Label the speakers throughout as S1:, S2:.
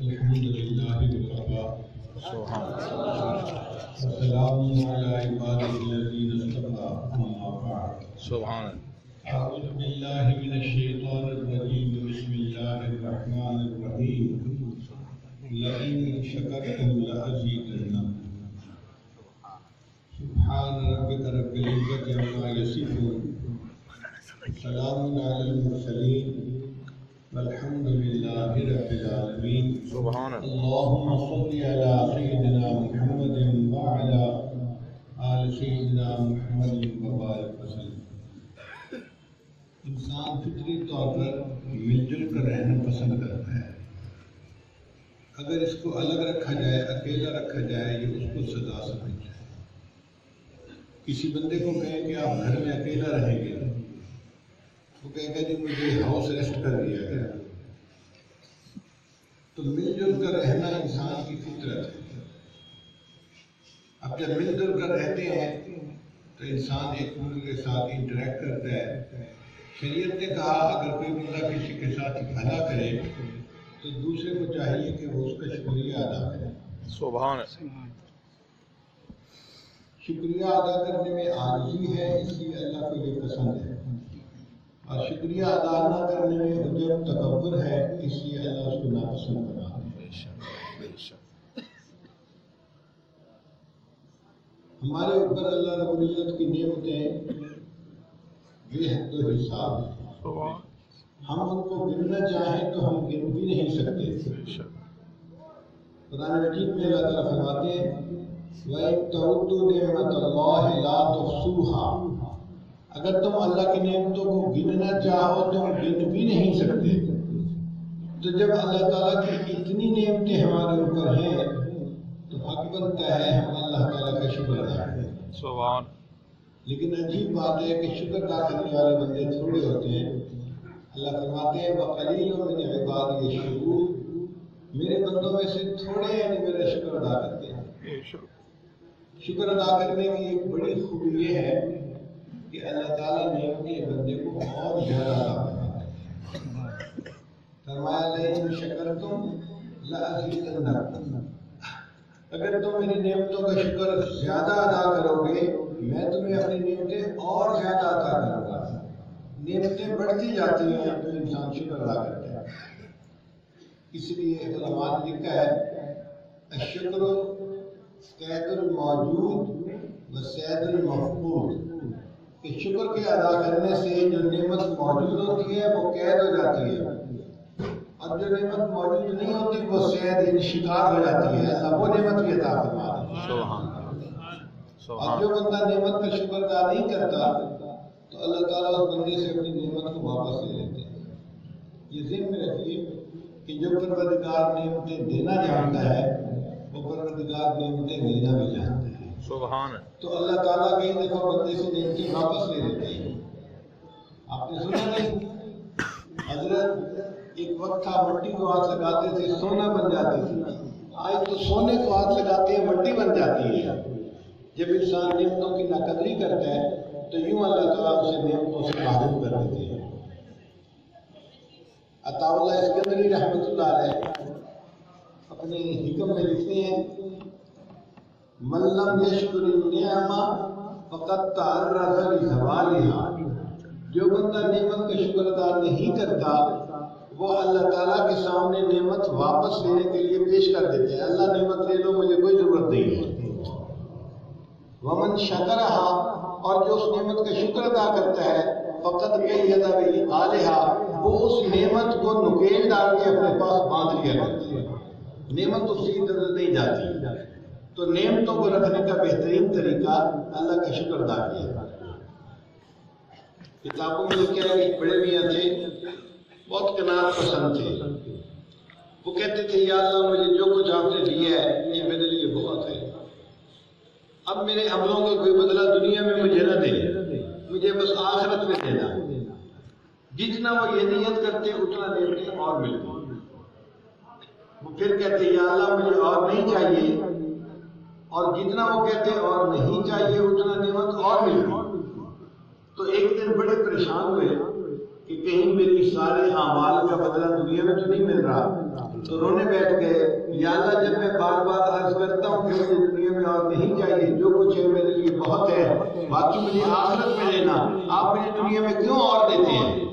S1: الحمد لله وكفى وسلام على عباده الذين اصطفى أما بعد.
S2: سبحان.
S1: أعوذ بالله من الشيطان الرجيم بسم الله الرحمن الرحيم لئن شكرتم لأزيدنكم سبحان ربك رب العزة عما يصفون سلام على المرسلين والحمد لله رب العالمين
S2: سبحان
S1: اللهم صل على سيدنا محمد وعلى آل سيدنا محمد وبارك وسلم. انسان فطری طور پر مل جل کر رہنا پسند کرتا ہے. اگر اس کو الگ رکھا جائے اکیلا رکھا جائے یہ اس کو سزا سمجھتا ہے. کسی بندے کو کہیں کہ آپ گھر میں اکیلا رہیں گے وہ کہے گا جی مجھے ہاؤس ریسٹ کر دیا گیا۔ تو مل جل کر رہنا انسان کی فطرت ہے۔ اب جب مل جل کر رہتے ہیں تو انسان ایک دوسرے کے ساتھ انٹریکٹ کرتا ہے۔ شریعت نے کہا اگر کوئی بندہ کسی کے ساتھ بھلا کرے تو دوسرے کو چاہیے کہ وہ اس کا شکریہ ادا کرے۔
S2: سبحان
S1: شکریہ ادا کرنے میں عاجزی ہے اس لیے اللہ کو یہ پسند ہے۔ اور شکریہ ادا نہ کرنے میں عجب تکبر ہے اس لیے اللہ اس کو ناپسند بنا ہمارے اوپر اللہ رب العزت کی نعمتیں بے حد و حساب ہیں۔ ہم ان کو گننا چاہیں تو ہم گن بھی نہیں سکتے۔ قرآن مجید میں اللہ تعالیٰ فرماتے ہیں وَإِن تَعُدُّوا نِعْمَةَ اللَّهِ لَا تُحْصُوهَا۔ اگر تم اللہ کی نعمتوں کو گننا چاہو تو گن بھی نہیں سکتے۔ تو جب اللہ تعالیٰ کی اتنی نعمتیں ہمارے اوپر ہیں تو حق بنتا ہے ہم اللہ تعالیٰ کا شکر ادا کریں۔
S2: سبحان۔
S1: لیکن عجیب بات ہے کہ شکر ادا کرنے والے بندے تھوڑے ہوتے ہیں۔ اللہ فرماتے ہیں وقلیل من عباد یشکرون میرے بندوں میں سے تھوڑے ہیں جو میرا شکر ادا کرتے ہیں۔ شکر ادا کرنے کی ایک بڑی خوبی یہ ہے کہ اللہ تعالیٰ نے اپنے بندے کو اور زیادہ فرمایا۔ لئن شکرتم لأزیدنکم اگر تم میری نعمتوں کا شکر زیادہ ادا کرو گے، میں تمہیں اپنی نعمتیں اور زیادہ ادا کروں گا۔ نعمتیں بڑھتی جاتی ہیں تو انسان شکر ادا کرتا ہے اس لیے علماء نے لکھا ہے، الشکر قید الموجود و سید المفقود۔ کہ شکر کے ادا کرنے سے جو نعمت موجود ہوتی ہے وہ قید ہو جاتی ہے۔ اور جو نعمت موجود نہیں ہوتی وہ سید یعنی شکار ہو جاتی ہے۔ اللہ وہ نعمت بھی عطا فرما دے۔ اور جو بندہ نعمت کا شکر ادا نہیں کرتا تو اللہ تعالیٰ اس بندے سے اپنی نعمت کو واپس لے لیتے ہیں۔ یہ ذہن میں رکھیے کہ جو پروردگار نعمتیں دینا جانتا ہے وہ پروردگار نعمتیں لینا بھی جانتا ہے۔
S2: سبحان
S1: تو اللہ تعالیٰ کئی دفعہ بندے سے نعمتیں واپس لے لیتے ہیں۔ آپ نے سنا نہیں؟ حضرت ایک وقت تھا مٹی کو ہاتھ لگاتے تھے، سونا بن جاتی تھی۔ آج تو سونے کو ہاتھ لگاتے ہیں، مٹی بن جاتی ہے۔ جب انسان نعمتوں کی ناقدری کرتا ہے، تو یوں اللہ تعالیٰ اسے نعمتوں سے محروم کر دیتے ہیں۔ عطا اللہ اسکندری رحمۃ اللہ علیہ اپنے حکم میں لکھتے ہیں ملم یشکر النعمہ فقط تعرض لزوالها۔ جو بندہ نعمت کا شکر ادا نہیں کرتا، وہ اللہ تعالیٰ کے سامنے نعمت واپس لینے کے لیے پیش کر دیتے ہیں اللہ نعمت لے لو، مجھے کوئی ضرورت نہیں ہے۔ ومن شکرہا اور جو اس نعمت کا شکر ادا کرتا ہے فقط قیدہ بھی آلہا وہ اس نعمت کو نکیل ڈال کے اپنے پاس باندھ لیا۔ کرتی ہے نعمت اس کی طرف نہیں جاتی۔ تو نعمتوں کو رکھنے کا بہترین طریقہ اللہ کا شکر ادا کیا کتابوں میں لکھا ہے کہ بڑے میاں تھے، بہت کنار پسند تھے۔ وہ کہتے تھے، یا اللہ، مجھے جو کچھ آپ نے دیا ہے، یہ میرے لیے بہت ہے۔ اب میرے عملوں کا کوئی بدلہ دنیا میں مجھے نہ دے، مجھے بس آخرت میں دینا۔ جتنا وہ یہ نیت کرتے، اتنا دیتے اور ملتے۔ وہ پھر کہتے، یا اللہ، مجھے اور نہیں چاہیے اور جتنا وہ کہتے اور نہیں چاہیے اتنا نعمت اور ملتی تو ایک دن بڑے پریشان ہوئے کہ کہیں میری سارے اعمال کا بدلہ دنیا میں تو نہیں مل رہا۔ تو رونے بیٹھ گئے۔ یا اللہ، جب میں بار بار عرض کرتا ہوں کہ مجھے دنیا میں اور نہیں چاہیے، جو کچھ ہے میرے لیے بہت ہے۔ باقی مجھے آخرت میں لینا۔ آپ مجھے دنیا میں کیوں اور دیتے ہیں؟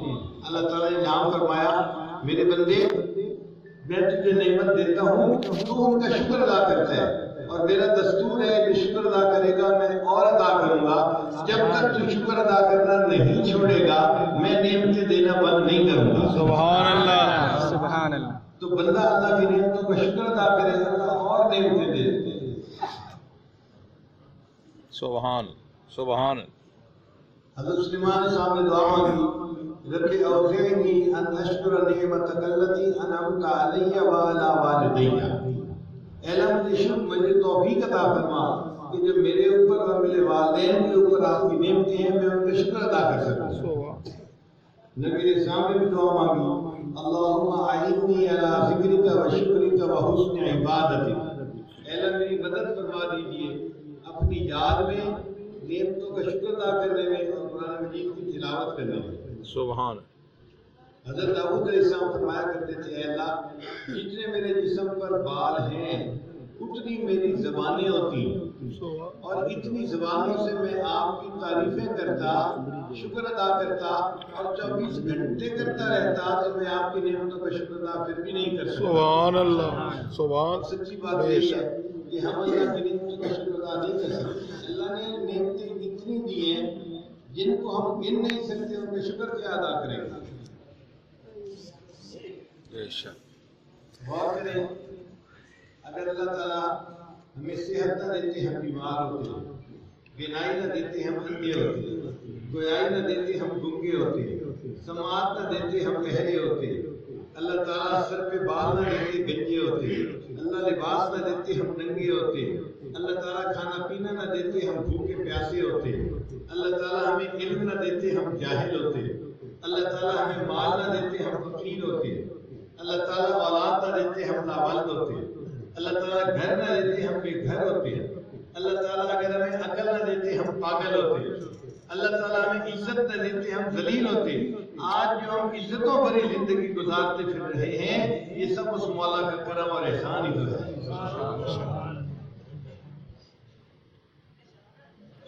S1: اللہ تعالیٰ نے نام فرمایا، میرے بندے، میں تجھے نعمت دیتا ہوں تو ان کا شکر ادا کرتا ہے۔ اور میرا دستور ہے جو شکر ادا کرے گا میں اور ادا کروں گا۔ جب تک تو شکر ادا کرنا نہیں چھوڑے گا میں نعمتیں دینا بند نہیں کروں گا۔
S2: سبحان اللہ۔
S3: سبحان اللہ۔
S1: تو بندہ اللہ کی نعمتوں کا شکر ادا کرے گا اللہ اور نعمتیں دے دیتے
S2: سبحان سبحان۔
S1: حضرت سلیمان صاحب نے دعا مانگی رب اوزعنی ان اشکر نعمتک التي انعمت علی وعلى والدی اے مجھے توفیق عطا فرما کہ جو میرے اوپر اور میرے والدین کے اوپر آپ کی نعمتیں ہیں، میں ان کا شکر ادا کر سکوں۔ نبی اسلام نے بھی دعا مانگی، اللہم اعنی علی ذکرک و شکرک و حسن عبادتک اے اللہ میری مدد فرما دیجیے، اپنی یاد میں نعمتوں کا شکر ادا کرنے میں اور قرآن مجید کی تلاوت کرنے میں۔
S2: سبحان
S1: حضرت داؤد علیہ السلام فرمایا کرتے تھے اے اللہ جتنے میرے جسم پر بال ہیں اتنی میری زبانیں ہوتی ہیں اور اتنی زبانوں سے میں آپ کی تعریفیں کرتا شکر ادا کرتا اور چوبیس گھنٹے کرتا رہتا تو میں آپ کی نعمتوں کا شکر ادا پھر بھی نہیں کر سکتا
S2: سبحان اللہ سبحان
S1: سچی بات یہی ہے کہ ہم اللہ کی نعمتوں کا شکر ادا نہیں کر سکتے۔ اللہ نے نعمتیں اتنی دی ہیں جن کو ہم گن نہیں سکتے ان کا شکر کیا ادا کریں گے۔
S2: بے شک۔
S1: غور کریں اگر اللہ تعالیٰ ہمیں صحت نہ دیتے ہم بیمار ہوتے ہیں، بینائی نہ دیتے ہم اندھے ہوتے ہیں، گویائی نہ دیتے ہم گنگے ہوتے ہیں، سماعت نہ دیتے ہم بہرے ہوتے ہیں، اللہ تعالیٰ سر پہ بال نہ دیتے گنجے ہوتے ہیں، اللہ لباس نہ دیتے ہم ننگے ہوتے ہیں، اللہ تعالیٰ کھانا پینا نہ دیتے ہم بھوکے پیاسے ہوتے ہیں، اللہ تعالیٰ ہمیں علم نہ دیتے ہم جاہل ہوتے ہیں، اللہ تعالیٰ ہمیں مال نہ دیتے ہم فقیر ہوتے ہیں اللہ تعالیٰ اولاد نہ دیتے ہم نابالغ ہوتے ہیں۔ اللہ تعالیٰ گھر نہ دیتے ہم بے گھر ہوتے ہیں۔ اللہ تعالیٰ اگر ہمیں عقل نہ دیتے ہم پاگل ہوتے ہیں۔ اللہ تعالیٰ ہمیں عزت نہ دیتے ہم ذلیل ہوتے ہیں۔ آج جو ہم عزتوں بھری زندگی گزارتے پھر رہے ہیں یہ سب اس مولا کا کرم اور احسان ہی ہے۔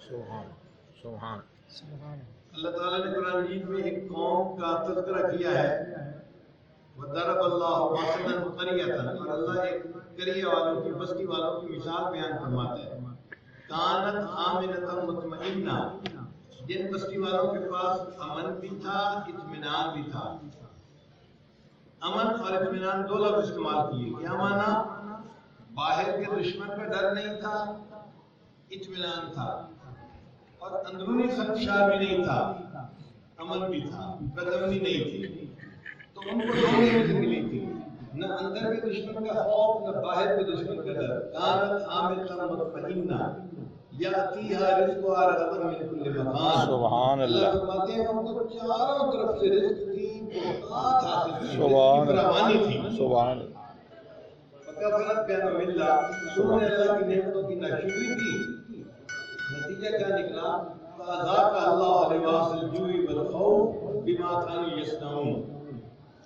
S2: سبحان سبحان
S3: سبحان۔
S1: اللہ تعالیٰ نے قرآن مجید میں ایک قوم کا تذکرہ کیا ہے۔ وَضَرَبَ اللَّهُ مَثَلًا قَرْيَةً اور اللہ ایک قریہ والوں کی بستی والوں کی مثال بیان فرماتا ہے۔ کانت آمنۃ مطمئنہ، جن بستی والوں کے پاس امن بھی تھا، اطمینان بھی تھا۔ امن اور اطمینان دو لفظ استعمال کیے۔ کیا مانا؟ باہر کے دشمن کا ڈر نہیں تھا، اطمینان تھا۔ اور اندرونی خدشہ بھی نہیں تھا، امن بھی تھا، بدمنی نہیں تھی۔ تو کو دو نعمتیں ملی تھی نہ اندر کے دشمن کا خوف نہ باہر کے دشمن کا ڈر کانت عاملہ مطمئنہ یاتیہا رزقها رغدا من کل مکان
S2: سبحان اللہ۔
S1: فرماتے ہیں ان کو چاروں طرف سے رزق کی بہت حاصل تھی
S2: سبحان
S1: فراوانی تھی
S2: سبحان
S1: فکفرت بانعم اللہ انہوں نے اللہ کی نعمتوں کی ناشکری کی نتیجہ کیا نکلا؟ فاذاق اللہ لباس الجوع والخوف بما كانوا يصنعون۔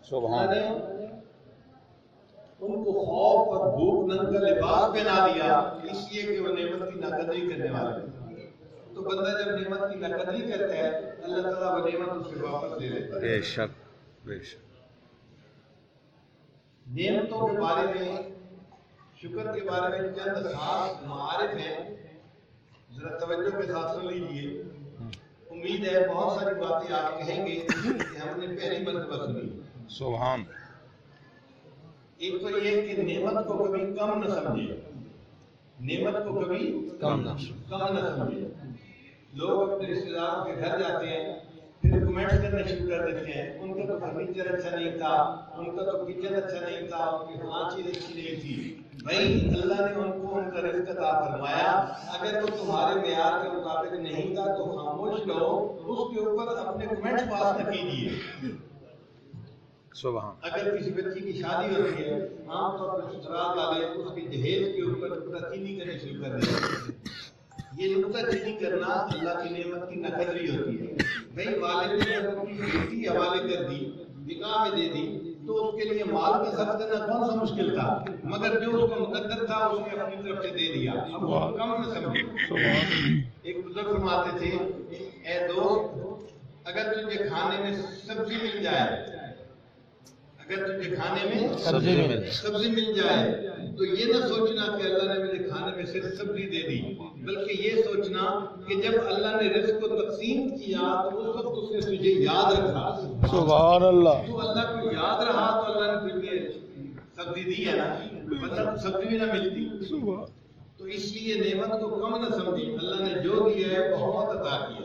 S2: سبحان
S1: ان کو خوف اور بھوک ننگ کا لباس پہنا دیا اس لیے کہ وہ نعمت کی ناقدری کرنے والے۔ تھے تو بندہ جب نعمت کی ناقدری کرتا ہے اللہ تعالیٰ وہ نعمت اس سے واپس دے دیتا ہے۔
S2: بے شک بے شک۔
S1: نعمتوں کے بارے میں شکر کے بارے میں چند خاص معارف ہیں۔ ذرا توجہ کے ساتھ سن لیجیے امید ہے بہت ساری باتیں آپ کہیں گے۔ کہ ہم نے پہلی مرتبہ سنی۔
S2: سبحان
S1: ایک تو یہ کہ نعمت کو کبھی کم نہ سمجھے نعمت کو کبھی
S2: کم نہ
S1: کم نہ سمجھے لوگ اپنے رشتے داروں کے گھر جاتے ہیں پھر کمنٹس کرنا شروع کر دیتے ہیں۔ ان کا تو فرنیچر اچھا نہیں تھا ان کا تو کچن اچھا نہیں تھا ان کی فلاں چیز اچھی نہیں تھی۔ بھائی اللہ نے ان کو ان کا رزق عطا فرمایا۔ اگر وہ تمہارے معیار کے مطابق نہیں تھا تو خاموش رہو اس کے اوپر اپنے کمنٹس پاس نہ کیجیے۔
S2: سبحان
S1: اگر کسی بچی کی شادی ہوتی ہے، عام طور پر سسرال والے اس کے جہیز کے اوپر نکتہ چینی کرنے شروع کر دیتے ہیں۔ یہ نکتہ چینی کرنا اللہ کی نعمت کی نقدری ہوتی ہے۔ بھائی، والد نے جب اپنی بیٹی حوالے کر دی، نکاح میں دے دی، تو اس کے لیے مال کا سب دینا کون سا مشکل تھا؟ مگر جو اس کو مقدر تھا، اس نے اپنی طرف سے دے دیا۔ اب وہ کم نہ سمجھے ایک بزرگ فرماتے تھے، اے دوست، اگر تجھے کھانے میں سبزی مل جائے تجھے کھانے میں
S2: سبزی مل
S1: سبزی مل جائے تو یہ نہ سوچنا کہ اللہ نے مجھے کھانے میں صرف سبزی دے دی بلکہ یہ سوچنا کہ جب اللہ نے رزق کو تقسیم کیا تو اس وقت اس نے تجھے یاد رکھا۔
S2: سبحان اللہ۔
S1: تو اللہ کو یاد رہا تو اللہ نے تجھے سبزی دی ہے نا؟ مطلب سبزی بھی نہ ملتی۔ تو اس لیے نعمت کو کم نہ سمجھی۔ اللہ نے جو دیا ہے بہت عطا کیا۔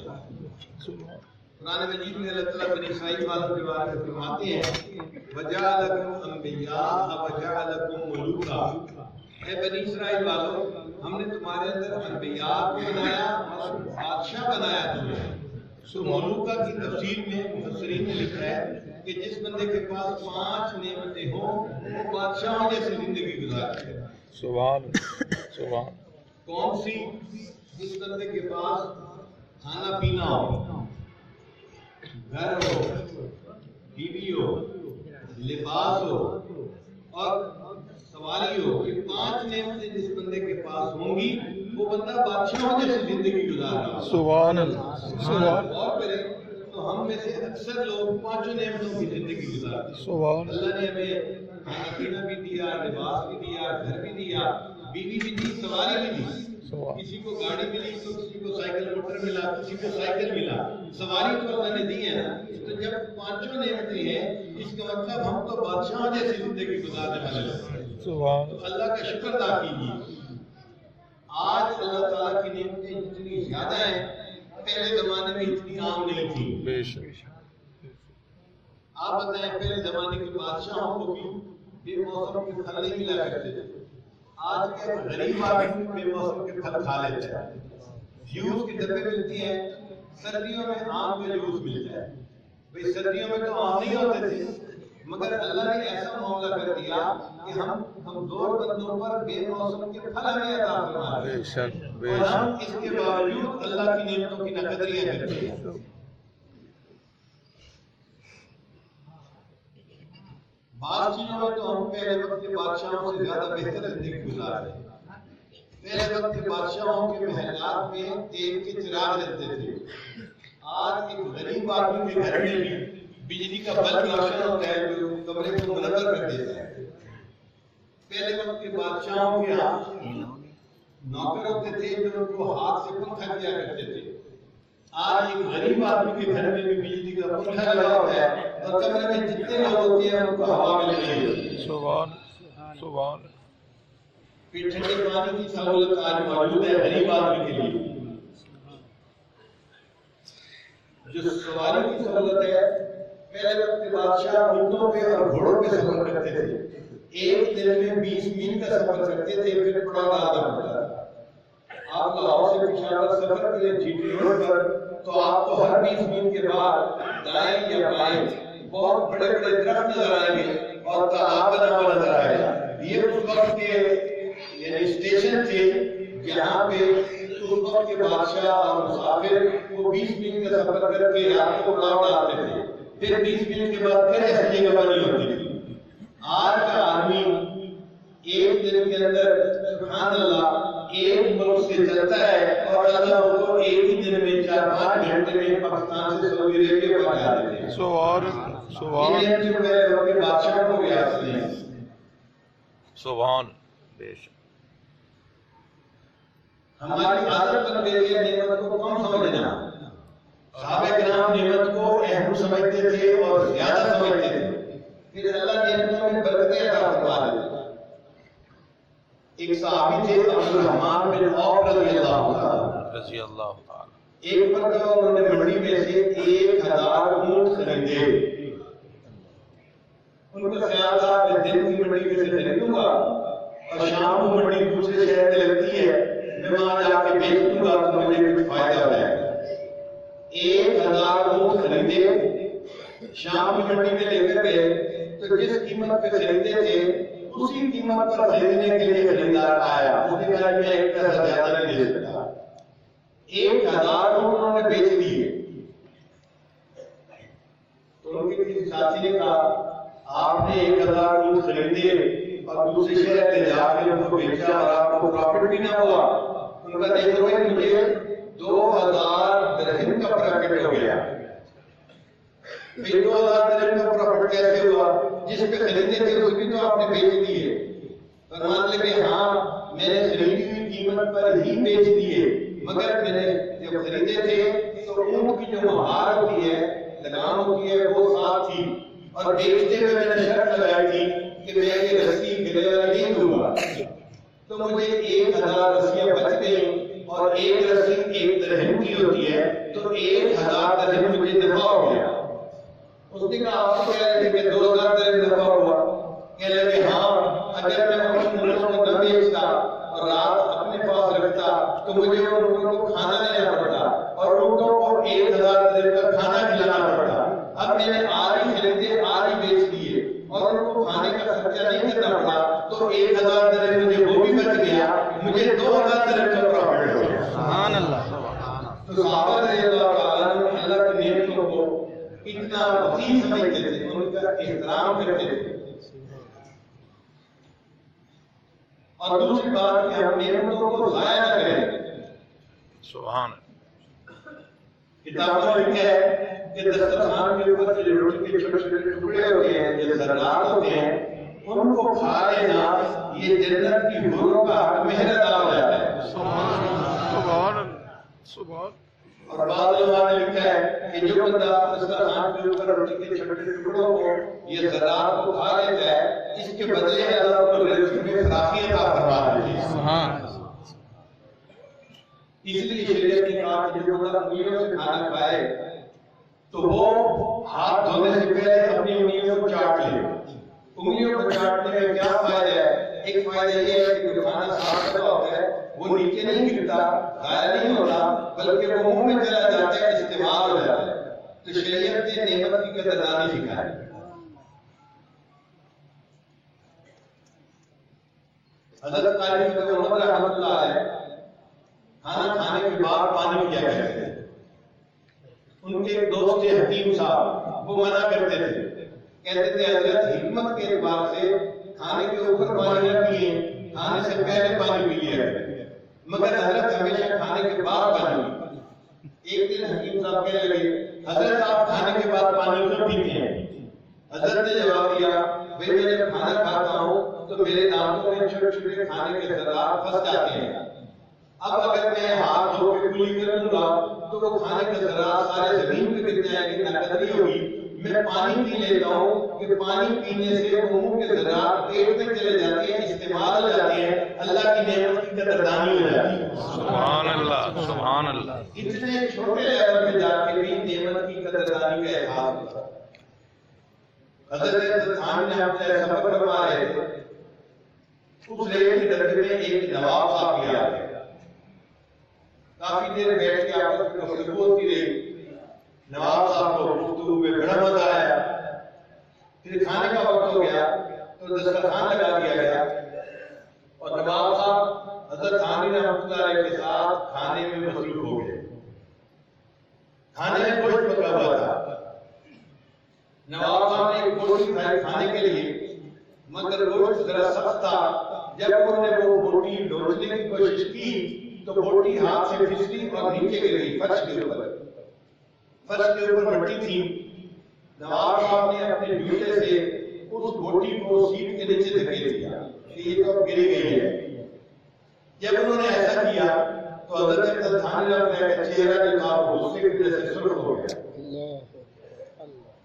S1: قرآن مجید میں اللہ تعالیٰ بنی اسرائیل والوں کے بارے میں فرماتے ہیں وَجَعَلَكُمْ أَنْبِيَاءَ وَجَعَلَكُمْ مُلُوكًا۔ اے بنی اسرائیل والوں ہم نے تمہارے اندر انبیاء کو بنایا اور بادشاہ بنایا تمہیں۔ سو ملوکہ کی تفسیر میں مفسرین نے لکھا ہے کہ جس بندے کے پاس پانچ نعمتیں ہوں وہ بادشاہوں جیسی زندگی گزارے
S2: سبحان سبحان
S1: کون سی؟ جس بندے کے پاس کھانا پینا ہو۔ گھر ہو بیوی ہو لباس ہو اور سواری ہو یہ پانچ نعمتیں جس بندے کے پاس ہوں گی وہ بندہ بادشاہوں جیسی زندگی گزار رہا
S2: سبحان اللہ سبحان
S1: غور کریں تو ہم میں سے اکثر لوگ پانچوں نعمتوں کی زندگی گزارتے ہیں۔
S2: سبحان
S1: اللہ۔ نے ہمیں کھانا پینا بھی دیا لباس بھی دیا گھر بھی دیا بیوی بھی دی سواری بھی دی کسی کو گاڑی ملی تو کسی کو سائیکل موٹر ملا کسی کو سائیکل ملا سواری تو اللہ نے دی ہے نا تو جب پانچوں نعمتیں ہیں اس کا مطلب ہم تو بادشاہوں جیسی زندگی گزارنے والے ہیں۔ تو اللہ کا شکر ادا کیجیے۔ آج اللہ تعالیٰ کی نعمتیں جتنی زیادہ ہیں پہلے زمانے میں اتنی عام نہیں تھی۔
S2: بے شک۔
S1: آپ بتائیں پہلے زمانے کے بادشاہوں کو بھی بے موسم کے پھل نہیں ملا کرتے تھے۔ آج کے غریب آدمی بے موسم کے پھل کھا لیتے ہیں جوس کے ڈبے ملتی ہیں سردیوں میں آم کے جوس ملتا ہے۔ بھئی سردیوں میں تو آم نہیں ہوتے تھے۔ مگر اللہ نے ایسا معاملہ کر دیا کہ ہم کمزور بندوں پر بے موسم کے پھل ہمیں عطا فرما
S2: بے شک بے
S1: اور ہم
S2: شک۔
S1: اس کے باوجود اللہ کی نعمتوں کی نقدریاں کرتے ہیں۔ بعض چیزوں میں تو ہم پہلے وقت کے بادشاہوں سے زیادہ بہتر زندگی گزار رہے ہیں۔ پہلے وقت کے بادشاہوں کے محلات میں تیل کے چراغ رہتے تھے۔ آج ایک غریب آدمی کے گھر میں بھی بجلی کا بلب روشن ہوتا ہے جو کمرے کو منور کر دیتا ہے۔ پہلے وقت کے بادشاہوں کے ہاں نوکر ہوتے تھے جو ان کو ہاتھ سے پنکھا دیا کرتے تھے۔ آج ایک غریب آدمی کے گھر میں بھی بجلی کا پنکھا لگا ہوتا ہے اور کمرے میں جتنے لوگ ہوتے ہیں ان کو ہوا مل رہی ہوتی ہے۔
S2: سبحان سبحان۔
S1: پھر ٹھنڈے پانی کی سہولت آج موجود ہے غریب آدمی کے لیے۔ جو سواری کی سہولت ہے پہلے وقت کے بادشاہ اونٹوں پہ اور گھوڑوں پہ سفر کرتے تھے، ایک دن میں بیس میل کا سفر کرتے تھے، پھر پڑاؤ آدھا ہوتا آپ لاہور سے پشاور سفر کریں جی ٹی روڈ پر، تو آپ کو ہر بیس میل کے بعد دائیں یا بائیں بہت بڑے بڑے درخت نظر آئیں گے اور تالاب بنا ہوا نظر آئے گا۔ یہ اس وقت کے یعنی اسٹیشن تھے، جہاں پہ اس کے بادشاہ اور مسافر وہ بیس میل کا سفر کر کے رات کو پڑاؤ ڈالتے تھے۔ پھر بیس میل کے بعد پھر ایسی جگہ بنی ہوتی تھی۔ آج کا آدمی ایک دن کے اندر سبحان اللہ ایک ملک سے چلتا ہے اور اللہ اس کو ایک ہی دن میں چار پانچ گھنٹے میں پاکستان سے سعودی عربیہ پہنچا دیتے ہیں۔
S2: سبحان سبحان
S1: یہ جو ہے وہ کہ بادشاہ کو بھی آتے ہیں۔
S2: سبحان بے شک۔
S1: ہماری عادت بن گئی ہے نعمت کو کم سمجھنا صحابہ کرام نعمت کو اہم سمجھتے تھے اور زیادہ سمجھتے تھے۔ پھر اللہ نعمتوں میں برکتیں عطا فرما دیتے ایک صحابی تھے عبد الرحمن بن عوف رضی اللہ تعالی
S2: رضی اللہ تعالی۔
S1: ایک مرتبہ انہوں نے منڈی میں سے ایک ہزار اونٹ خریدے۔ ان کا خیال تھا کہ دن کی منڈی میں سے خریدوں گا۔ اور شام کو منڈی دوسرے شہر میں لگتی ہے۔ میں وہاں جا کے بیچ دوں گا تو مجھے فائدہ ہو جائے۔ گا ایک ہزار اونٹ خریدے، شام کی منڈی میں لے کر گئے، تو جس قیمت پہ خریدے تھے، اسی قیمت پر خریدنے کے لیے خریدار آیا اس نے کہا کہ ایک پیسہ زیادہ نہیں دے سکتا۔ ایک ہزار اونٹ انہوں نے بیچ دیے۔ تو ان کے کسی ساتھی نے کہا، آپ نے ایک ہزار اونٹ خریدے اور دوسرے شہر لے جا کے ان کو بیچا اور آپ کو پروفٹ بھی نہ ہوا۔ ان کا دیکھ رہے مجھے دو ہزار درہم کا پروفٹ ہو گیا پھر دو ہزار درہم کا پروفٹ کیسے ہوا جس پہ خریدے تھے اس بھی تو آپ نے بیچ دیے فرمان لگے ہاں میں نے خریدی ہوئی قیمت پر ہی بیچ دیے مگر میں نے جب خریدے تھے تو اونٹ کی جو مہار ہوتی ہے لگام ہوتی ہے وہ ساتھ تھی اور بیچتے ہوئے میں نے شرط لگائی تھی کہ میں یہ رسی گلے والا نہیں دوں گا تو مجھے ایک ہزار رسیاں بچ گئی اور ایک رسی ایک درہم کی ہوتی ہے تو ایک ہزار درہم مجھے دفاع ہو گیا۔ اس نے کہا آپ کہہ رہے تھے کہ دو ہزار درہم دفاع ہوا۔ کہہ رہے کہ ہاں اگر میں ان اونٹوں کو نہ بیچتا اور رات اپنے پاس رکھتا تو مجھے ان اونٹوں کو کھانا دینا پڑتا اور اونٹوں کو ایک ہزار درہم کا کھانا کھلانا پڑتا۔ اب میں نے آج ہی خریدے آج ہی بیچ دیے اور ان کو کھانے کا خرچہ نہیں کرنا پڑا۔ تو ایک ہزار درہم مجھے وہ بھی بچ گیا۔ مجھے دو ہزار درہم کا پروفٹ ہو گیا۔
S3: سبحان اللہ۔
S1: تو صحابہ رضی اللہ تعالیٰ عنہ اللہ کی نعمتوں کو اتنا وسیع سمجھتے تھے ان کا احترام کرتے تھے اور دوسری بات کہ ہم نعمتوں کو ضائع نہ کریں
S2: سبحان
S1: کتابوں میں لکھا ہے کہ دسترخوان کے اوپر جو روٹی کے چھوٹے چھوٹے ٹکڑے ہوتے ہیں جو ذرات ہوتے ہیں ان کو کھا لینا یہ جنت کی حوروں کا حق مہر ادا ہو جاتا ہے
S2: سبحان سبحان
S1: اور بعض علماء نے لکھا ہے کہ جو بندہ دسترخوان کے اوپر روٹی کے چھوٹے چھوٹے ٹکڑوں کو یہ ذرات کو کھا لیتا ہے اس کے بدلے اللہ کو رزق میں فراخی عطا فرما دیتی ہے
S3: سبحان
S1: اس لیے شریعت نے کہا کہ جو بندہ انگلیوں سے کھانا کھائے تو وہ ہاتھ دھونے سے پہلے اپنی انگلیوں کو چاٹ لے۔ انگلیوں کو چاٹنے میں کیا فائدہ ہے؟ ایک فائدہ یہ ہے کہ جو کھانا صاف ہوتا ہے وہ نیچے نہیں گرتا ضائع نہیں ہوتا بلکہ وہ منہ میں چلا جاتا ہے، استعمال ہو جاتا ہے۔ تو شریعت نے نعمت کی قدردانی سکھائی۔ حضرت قاری بن عمر رحمۃ اللہ علیہ کھانا کھانے کے بعد پانی پیا کرتے تھے؟ ان کے دوست حکیم صاحب، وہ منع کرتے تھے۔ کہتے تھے، حضرت حکمت کے اعتبار سے کھانے کے اوپر پانی نہ پیئے کھانے سے پہلے پانی پی لیا کریں مگر حضرت ہمیشہ کھانے کے بعد پانی ایک دن حکیم صاحب کہنے لگے، حضرت آپ کھانے کے بعد پانی کیوں پیتے ہیں۔ حضرت نے جواب دیا، بھائی میں جب کھانا کھاتا ہوں تو میرے دانتوں میں چھوٹے چھوٹے کھانے کے ذرات پھنس جاتے ہیں۔ اب اگر میں ہاتھ دھو کے کلی کر لوں گا تو وہ کھانے کے ذرات سارے زمین پہ گر جائیں گے طاقت نہیں ہوگی۔ میں پانی پی لیتا ہوں کہ پانی پینے سے وہ منہ کے ذرات پیٹ میں چلے جاتے ہیں استعمال ہو جاتے ہیں اللہ کی نعمت کی قدردانی ہو جاتی ہے۔
S2: سبحان اللہ سبحان اللہ۔
S1: اتنے چھوٹے لیول میں جا کے بھی نعمت کی قدردانی کا احساس ہوتا ہے۔ حضرت خان نے اپنے سفر فرما رہے تھے اس ریل کی درجے میں ایک نواب صاحب بھی آ گئے۔ کافی دیر بیٹھ کے آپس میں گفتگو ہوتی رہی۔ نواب صاحب کو گفتگو میں بڑا مزہ آیا پھر کھانے کا وقت ہو گیا تو دسترخوان لگا دیا گیا اور نواب صاحب حضرت خان رحمۃ اللہ علیہ کے ساتھ کھانے میں مصروف ہو گئے۔ کھانے میں گوشت پکا ہوا تھا نواب صاحب نے ایک گوشت کھائی کھانے کے لیے، مگر گوشت ذرا سخت تھا، جب انہوں نے وہ بوٹی ڈوچنے کی کوشش کی، تو بوٹی ہاتھ سے پھسلی اور نیچے گر گئی، فرش کے اوپر۔ فرش کے اوپر مٹی تھی۔ نواب صاحب نے اپنے جوتے سے اس بوٹی کو سیٹ کے نیچے دھکیل دیا کہ یہ تو اب گری گئی ہے جب انہوں نے ایسا کیا تو حضرت ابن تلخان نے اپنا چہرہ جو تھا وہ غصے کی وجہ سے سرخ ہو گیا۔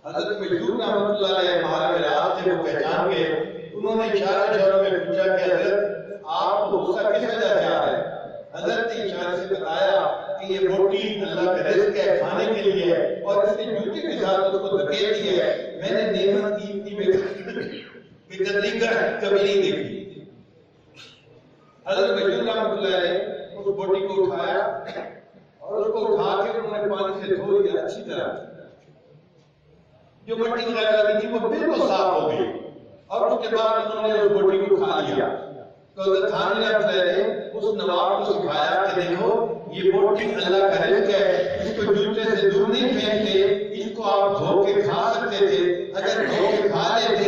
S1: حضرت مجدور رحمۃ اللہ علیہ ہمارا میراث سے وہ پہچان گئے۔ انہوں نے اشارہ اشاروں میں پوچھا کہ حضرت، آپ کو غصہ کس وجہ سے آ رہا ہے؟ حضرت نے اشارے سے بتایا کہ یہ روٹی اللہ کا رزق ہے کھانے کے لیے ہے اور اس نے جوتے کے ساتھ اس کو دھکیل دیا ہے۔ میں نے نعمت کی اتنی بے قدری کبھی نہیں دیکھی۔ حضرت مجدور رحمۃ اللہ علیہ اس بوٹی کو اٹھایا اور اس کو اٹھا کے انہوں نے پانی سے دھو دیا اچھی طرح۔ جو مٹی وغیرہ لگی تھی وہ بالکل صاف ہو گئی۔ اور اس کے بعد انہوں نے اس بوٹی کو کھا لیا۔ تو حضرت خان نے اپنے نے اس نواب کو سکھایا کہ دیکھو، یہ بوٹی اللہ کا رزق ہے۔ اس کو جوتے سے دور نہیں پھینکتے، اس کو آپ دھو کے کھا سکتے تھے۔ اگر کے کھا لیتے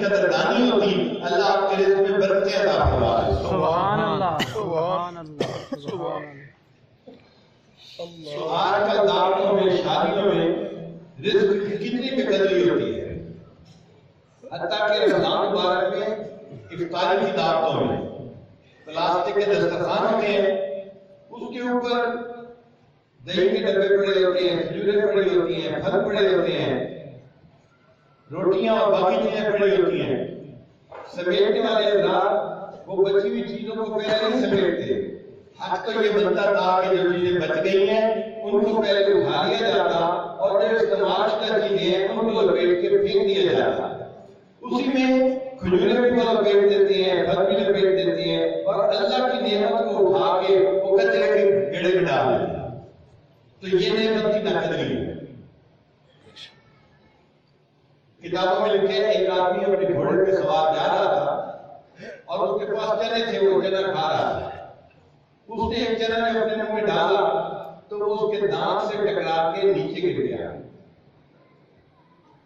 S1: قدردانی ہوتی اللہ آپ کے رزق میں برکتیں عطا فرما
S3: سبحان اللہ
S2: سبحان
S3: سبحان اللہ
S2: سبحان
S1: تو آج کل دعوتوں میں شادیوں میں رزق کی کتنی بے قدری ہوتی ہے؟ حتیٰ کہ رمضان مبارک میں افطاری کی دعوتوں میں پلاسٹک کے دسترخوان ہوتے ہیں اس کے اوپر دہی کے ڈبے پڑے ہوتے ہیں کھجوریں پڑی ہوتی ہیں پھل پڑے ہوتے ہیں روٹیاں اور باقی چیزیں پڑی ہوتی ہیں۔ سمیٹنے والے حضرات وہ بچی ہوئی چیزوں کو پہلے نہیں سمیٹتے۔ حق تو یہ بنتا تھا کہ جو چیزیں بچ گئی ہیں، ان کو پہلے اٹھا لیا جاتا اور جو استعمال شدہ چیزیں ہیں ان کو لپیٹ کے پھینک دیا جاتا۔ اسی میں کھجوریں بھی وہ لپیٹ دیتے ہیں پھل بھی لپیٹ دیتے ہیں اور اللہ کی نعمت کو اٹھا کے وہ کچرے کے گڑے میں ڈال دیتے ہیں۔ تو یہ نعمت کی نقدری ہے کتابوں میں لکھے ہیں، ایک آدمی اپنے گھوڑے پہ سوار جا رہا تھا اور اس کے پاس چنے تھے، وہ چنا کھا رہا تھا۔ اس نے ایک چنا جو اپنے منہ میں ڈالا تو وہ اس کے دانت سے ٹکرا کے نیچے گر گیا۔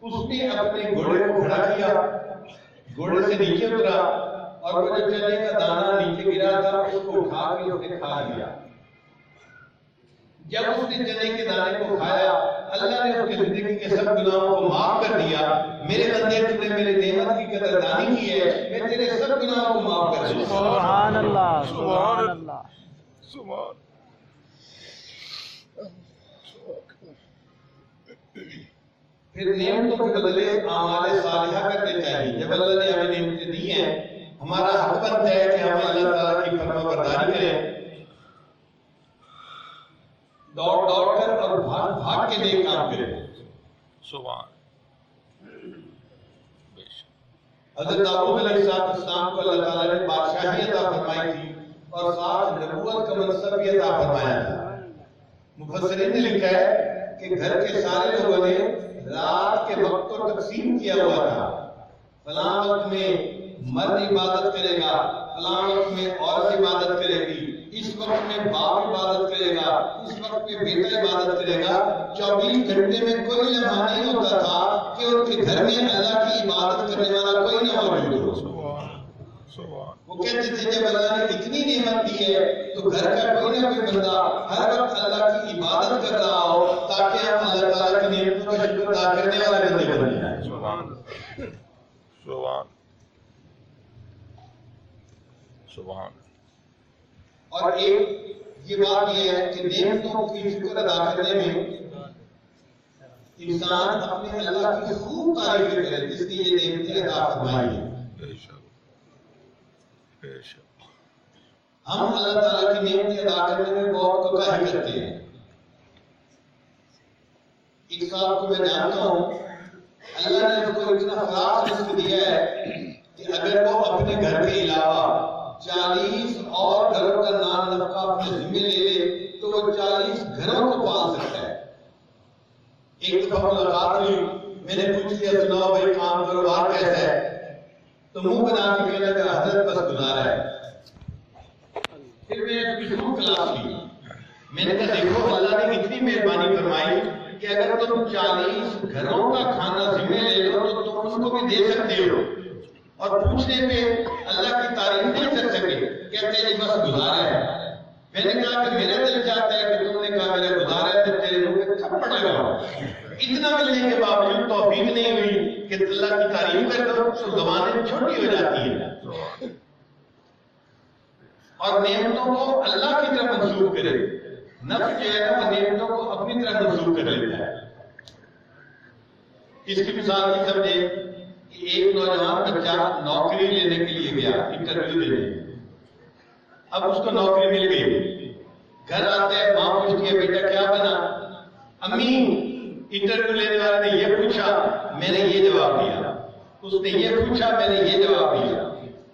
S1: اس نے اپنے گھوڑے کو کھڑا کیا، گھوڑے سے نیچے اترا اور وہ جو چنے کا دانہ نیچے گرا تھا، اس کو اٹھا کے اس نے کھا لیا۔ جب اس نے چنے کے دانے کو کھایا اللہ نے اس کی زندگی کے سب گناہوں کو معاف کر دیا۔ میرے بندے تم نے میرے نعمت کی قدردانی کی ہے۔ میں تیرے سب گناہوں کو معاف کر دوں
S3: سبحان اللہ سبحان اللہ۔
S2: سبحان
S1: پھر نعمتوں کے بدلے اعمال صالحہ کرنے چاہیے۔ جب اللہ نے ہمیں نعمتیں دی ہیں ہمارا حق بنتا ہے کہ ہم اللہ تعالیٰ کی فرما برداری کریں دوڑ دوڑ کر اور بھاگ بھاگ کے نیک کام کریں
S2: سبحان۔ بے شک۔
S1: حضرت داؤد علیہ السلام کو اللہ تعالیٰ نے بادشاہی عطا فرمائی تھی اور ساتھ نبوت کا منصب بھی عطا فرمایا تھا۔ مفسرین نے لکھا ہے کہ گھر کے سارے لوگوں نے رات کے وقت کو تقسیم کیا ہوا تھا۔ فلاں وقت میں مرد عبادت کرے گا فلاں وقت میں عورت عبادت کرے گی اس وقت میں باپ عبادت کرے گا وقت میں بیٹا عبادت کرے گا۔ چوبیس گھنٹے میں کوئی لمحہ نہیں ہوتا تھا کہ ان کے گھر میں اللہ کی عبادت کرنے والا کوئی نہ موجود ہو۔ وہ کہتے تھے جب اللہ نے اتنی نعمت دی ہے تو گھر کا کوئی نہ کوئی بندہ ہر وقت اللہ کی عبادت کر رہا ہو تاکہ ہم اللہ تعالیٰ کی نعمتوں کا شکر ادا کرنے والے بندے بن جائیں۔
S2: سبحان سبحان سبحان
S1: اور ایک یہ بات یہ ہے کہ نعمتوں کی شکر ادا کرنے میں انسان اپنے اللہ کی خوب تعریف کرے، جس کی یہ نعمتیں عطا فرمائی ہے ہم اللہ تعالیٰ کی نعمتیں ادا کرنے میں بہت کوتاہی کرتے ہیں۔ ایک صاحب کو میں جانتا ہوں، اللہ نے اس کو اتنا خاص رزق دیا ہے کہ اگر وہ اپنے گھر کے علاوہ چالیس اور گھروں کا نام نفقہ اپنے ذمہ لے لے تو وہ چالیس گھروں کو پال سکتا ہے۔ ایک دفعہ ملاقات ہوئی میں نے پوچھ لیا سناؤ بھائی کام کاروبار کیسا ہے۔ تو منہ بنا کے کہنے لگا حضرت بس گزارا ہے۔ پھر میں نے اس روح کلاس لی میں نے کہا، دیکھو، اللہ نے کتنی مہربانی فرمائی کہ اگر تم چالیس گھروں کا کھانا ذمہ لے لو، تو تم ان کو بھی دے سکتے ہو۔ اور پوچھنے پہ اللہ کی تعریف نہیں کر سکے کہتے ہیں بس گزارا ہے۔ میں نے کہا کہ میرا دل چاہتا ہے کہ تم نے کہا میرا گزارا ہے تو تیرے منہ پہ تھپڑ لگاؤ۔ اتنا ملنے کے باوجود توفیق نہیں ہوئی کہ اللہ کی تعریف کر دو تو زبانیں چھوٹی ہو جاتی ہیں۔ اور نعمتوں کو اللہ کی طرف منسوخ کرے۔ نفس جو ہے، وہ نعمتوں کو اپنی طرف منسوخ کر لیتا ہے۔ اس کی مثال یہ سمجھے کہ ایک نوجوان بچہ نوکری لینے کے لیے گیا، انٹرویو دینے اب اس کو نوکری مل گئی۔ گھر آتے ہیں، ماں پوچھتی ہے، بیٹا کیا بنا؟ امی انٹرویو لینے والے نے یہ پوچھا، میں نے یہ جواب دیا۔ اس نے یہ پوچھا، میں نے یہ جواب دیا۔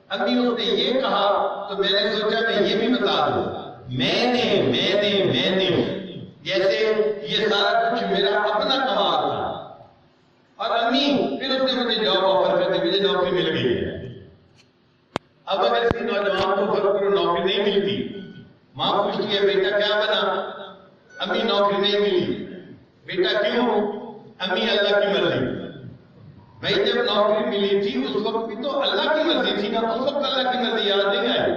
S1: امی، اس نے یہ کہا، تو میں نے سوچا میں یہ بھی بتا دوں۔ میں نے میں نے میں نے۔ جیسے یہ سارا کچھ میرا اپنا کمال تھا۔ اور امی، پھر اس نے مجھے جاب آفر کر دی مجھے نوکری مل گئی۔ ہے اب اگر کسی نوجوان کو فرق کرو نوکری نہیں ملتی ماں پوچھتی ہے، بیٹا، کیا بنا? امی نوکری نہیں ملی. بیٹا، کیوں؟ امی اللہ کی مرضی. بھائی، جب نوکری ملی تھی، اس وقت بھی تو اللہ کی مرضی تھی نا، اس وقت اللہ کی مرضی یاد نہیں آئی۔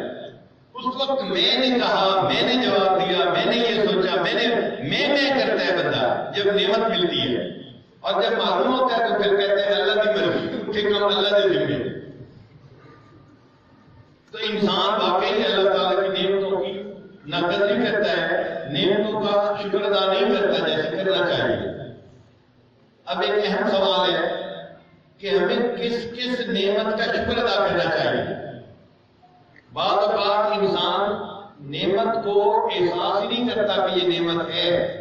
S1: اس وقت میں نے کہا، میں نے جواب دیا، میں نے یہ سوچا، میں نے، میں میں کرتا ہے بندہ، جب نعمت ملتی ہے۔ اور جب معلوم ہوتا ہے تو پھر کہتے ہیں، اللہ کی مرضی۔ ٹھیک ہم اللہ کے ذمہ تو انسان واقعی اللہ تعالیٰ کی نعمتوں کی ناقدری کرتا ہے نعمتوں کا شکر ادا نہیں کرتا جیسے کرنا چاہیے۔ اب ایک اہم سوال ہے کہ ہمیں کس کس نعمت کا شکر ادا کرنا چاہیے؟ بعض اوقات انسان نعمت کو احساس ہی نہیں کرتا کہ یہ نعمت ہے۔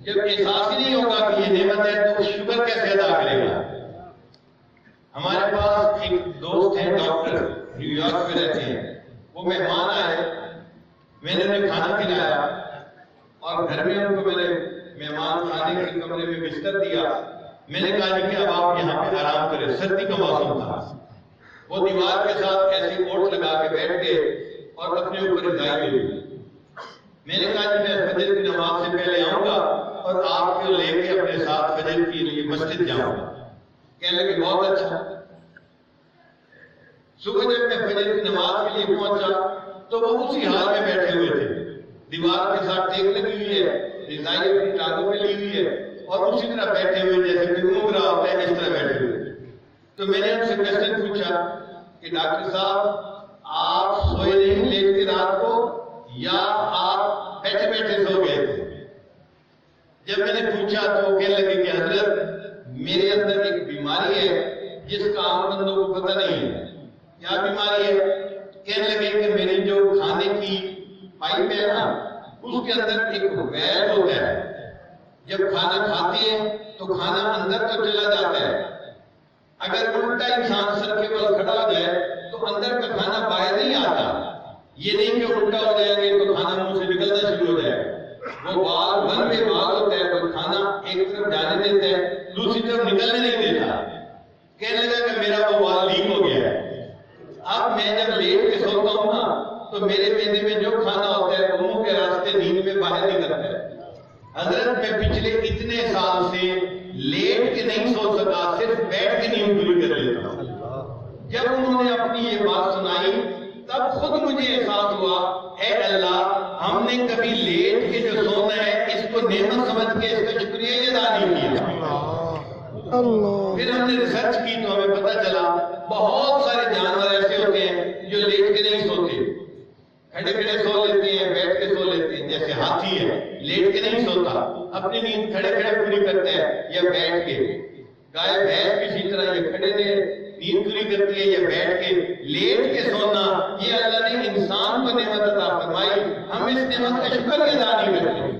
S1: جب احساس ہی نہیں ہوگا کہ یہ نعمت ہے تو شکر کیسے ادا کرے گا؟ ہمارے پاس ایک دوست ہیں ڈاکٹر نیو یارک میں رہتے ہیں۔ وہ مہمان آئے، میں نے انہیں کھانا کھلایا اور گھر میں ان کو میں نے مہمان کھانے کے کمرے میں بستر دیا۔ میں نے کہا جی کہ اب آپ یہاں پہ آرام کریں، سردی کا موسم تھا۔ وہ دیوار کے ساتھ ایسی کوٹ لگا کے بیٹھ گئے اور اپنے اوپر رضائی لے لی میں نے کہا جی میں فجر کی نماز سے پہلے آؤں گا اور آپ کو لے کے اپنے ساتھ فجر کے لیے مسجد جاؤں گا۔ کہنے لگے، بہت اچھا۔ صبح جب میں فجر کی نماز کے لیے پہنچا، تو وہ اسی حال میں بیٹھے ہوئے تھے۔ دیوار کے ساتھ ٹیک لگی ہوئی ہے رضائی اپنی ٹانگوں میں لی ہوئی ہے، اور اسی طرح بیٹھے ہوئے جیسے کوئی گھوم رہا ہوتا ہے، اس طرح بیٹھے ہوئے تو میں نے ان سے کوشچن پوچھا کہ ڈاکٹر صاحب، آپ سوئے نہیں لیٹ کے رات کو یا آپ بیٹھے بیٹھے سو گئے تھے؟ جب میں نے پوچھا تو وہ کہنے لگے کہ حضرت میرے اندر ایک بیماری ہے جس کا عام بندوں کو پتہ نہیں ہے کیا بیماری ہے کہنے لگے کہ میری جو کھانے کی پائپ ہے نا اس کے اندر ایک ویل ہوتا ہے، جب کھانا کھاتے ہیں تو کھانا اندر تو چلا جاتا ہے۔ اگر الٹا انسان سر کے بل کھڑا ہو جائے تو اندر کا کھانا باہر نہیں آتا۔ یہ نہیں کہ الٹا ہو جائے گا تو کھانا منہ سے نکلنا شروع ہو جائے۔ وہ بال ون میں بال ہوتا ہے تو کھانا ایک طرف جانے دیتا ہے، دوسری طرف نکلنے نہیں دیتا۔ کہنے لگا کہ میرا وہ بال لیک ہو گیا۔ ہے اب میں جب لیٹ کے سوتا ہوں نا، تو میرے میدے میں جو کھانا ہوتا ہے وہ منہ کے راستے نیند میں باہر نکلتا ہے حضرت میں پچھلے اتنے سال سے لیٹ کے نہیں سو سکا صرف بیٹھ کے نہیں پوری کر لیتا ہوں جب انہوں نے اپنی یہ بات سنائی تب خود مجھے احساس ہوا اے اللہ ہم نے کبھی لیٹ کے جو سونا ہے اس کو نعمت سمجھ کے اس کا شکریہ ہی ادا نہیں کیا پھر ہم نے ریسرچ کی تو ہمیں پتہ چلا بہت سارے جانور ایسے ہوتے ہیں جو لیٹ کے نہیں سوتے کھڑے کھڑے سو لیتے ہیں بیٹھ کے سو لیتے ہیں جیسے ہاتھی ہے لیٹ کے نہیں سوتا اپنی نیند کھڑے کھڑے پوری کرتے ہیں یا بیٹھ کے گائے بھینس کسی طرح یہ کھڑے نے نیند پوری کرتی ہے یا بیٹھ کے لیٹ کے سونا یہ اللہ نے انسان کو نعمت عطا فرمائی ہم اس نعمت کا شکر ادا نہیں کرتے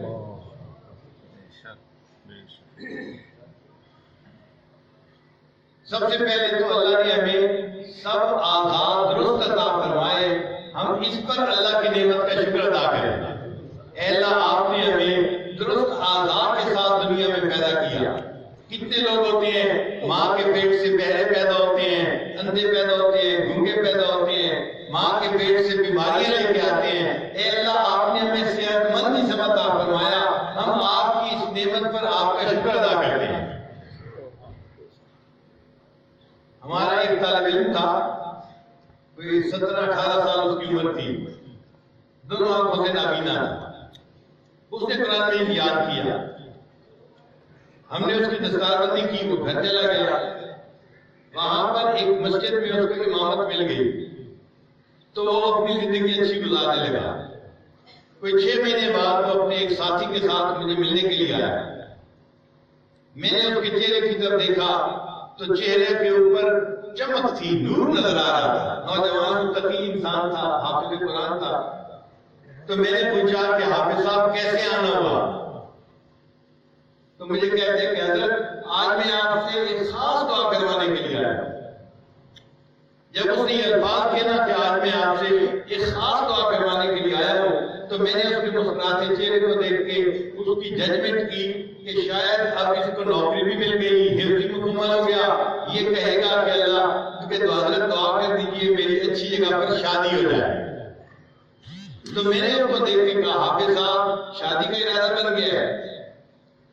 S1: سب سے پہلے تو اللہ نے ہمیں سب آزاد درست عطا فرمائے، ہم اس پر اللہ کی نعمت کا شکر ادا کریں۔ اے اللہ آپ نے ہمیں درست آزاد کے ساتھ دنیا میں پیدا کیا کتنے لوگ ہوتے ہیں ماں کے پیٹ سے بہرے پیدا ہوتے ہیں اندھے پیدا ہوتے ہیں گونگے پیدا ہوتے ہیں ماں کے پیٹ سے بیماریاں لے کے آتے ہیں اے اللہ آپ نے ہمیں صحت مند نسبت عطا فرمایا ہم آپ کی اس نعمت پر آپ کا شکر ادا کرتے ہیں ہمارا ایک طالب علم تھا کوئی سترہ اٹھارہ سال اس کی عمر تھی دونوں آنکھوں سے نابینا تھا اس نے قرآن میں یاد کیا ہم نے اس کی دستار بندی کی وہ گھر چلا گیا وہاں پر ایک مسجد میں اس کو امامت مل گئی تو وہ اپنی زندگی اچھی گزارنے لگا کوئی چھ مہینے بعد وہ اپنے ایک ساتھی کے ساتھ مجھے ملنے کے لیے آیا میں نے اس کے چہرے کی طرف دیکھا تو چہرے کے اوپر چمک تھی، نور نظر آ رہا تھا۔ نوجوان تقی انسان تھا، حافظ قرآن تھا۔ تو میں نے پوچھا کہ حافظ صاحب کیسے آنا ہوا؟ تو مجھے کہتے کہ حضرت، آج میں آپ سے ایک خاص دعا کروانے کے لیے آیا جب اس نے یہ الفاظ کیا نا کہ آج میں آپ سے ایک خاص دعا کروانے کے لیے آیا ہوں، تو میں نے اس کے مسکراتے چہرے کو دیکھ کے اس کی ججمنٹ کی کہ شاید اب اس کو نوکری بھی مل گئی حفظ مکمل ہو گیا یہ کہے گا کہ اللہ کہ تو حضرت دعا کر دیجیے میری اچھی جگہ پر شادی ہو جائے۔ تو میں نے اس کو دیکھ کے کہا، حافظ صاحب، شادی کا ارادہ بن گیا ہے۔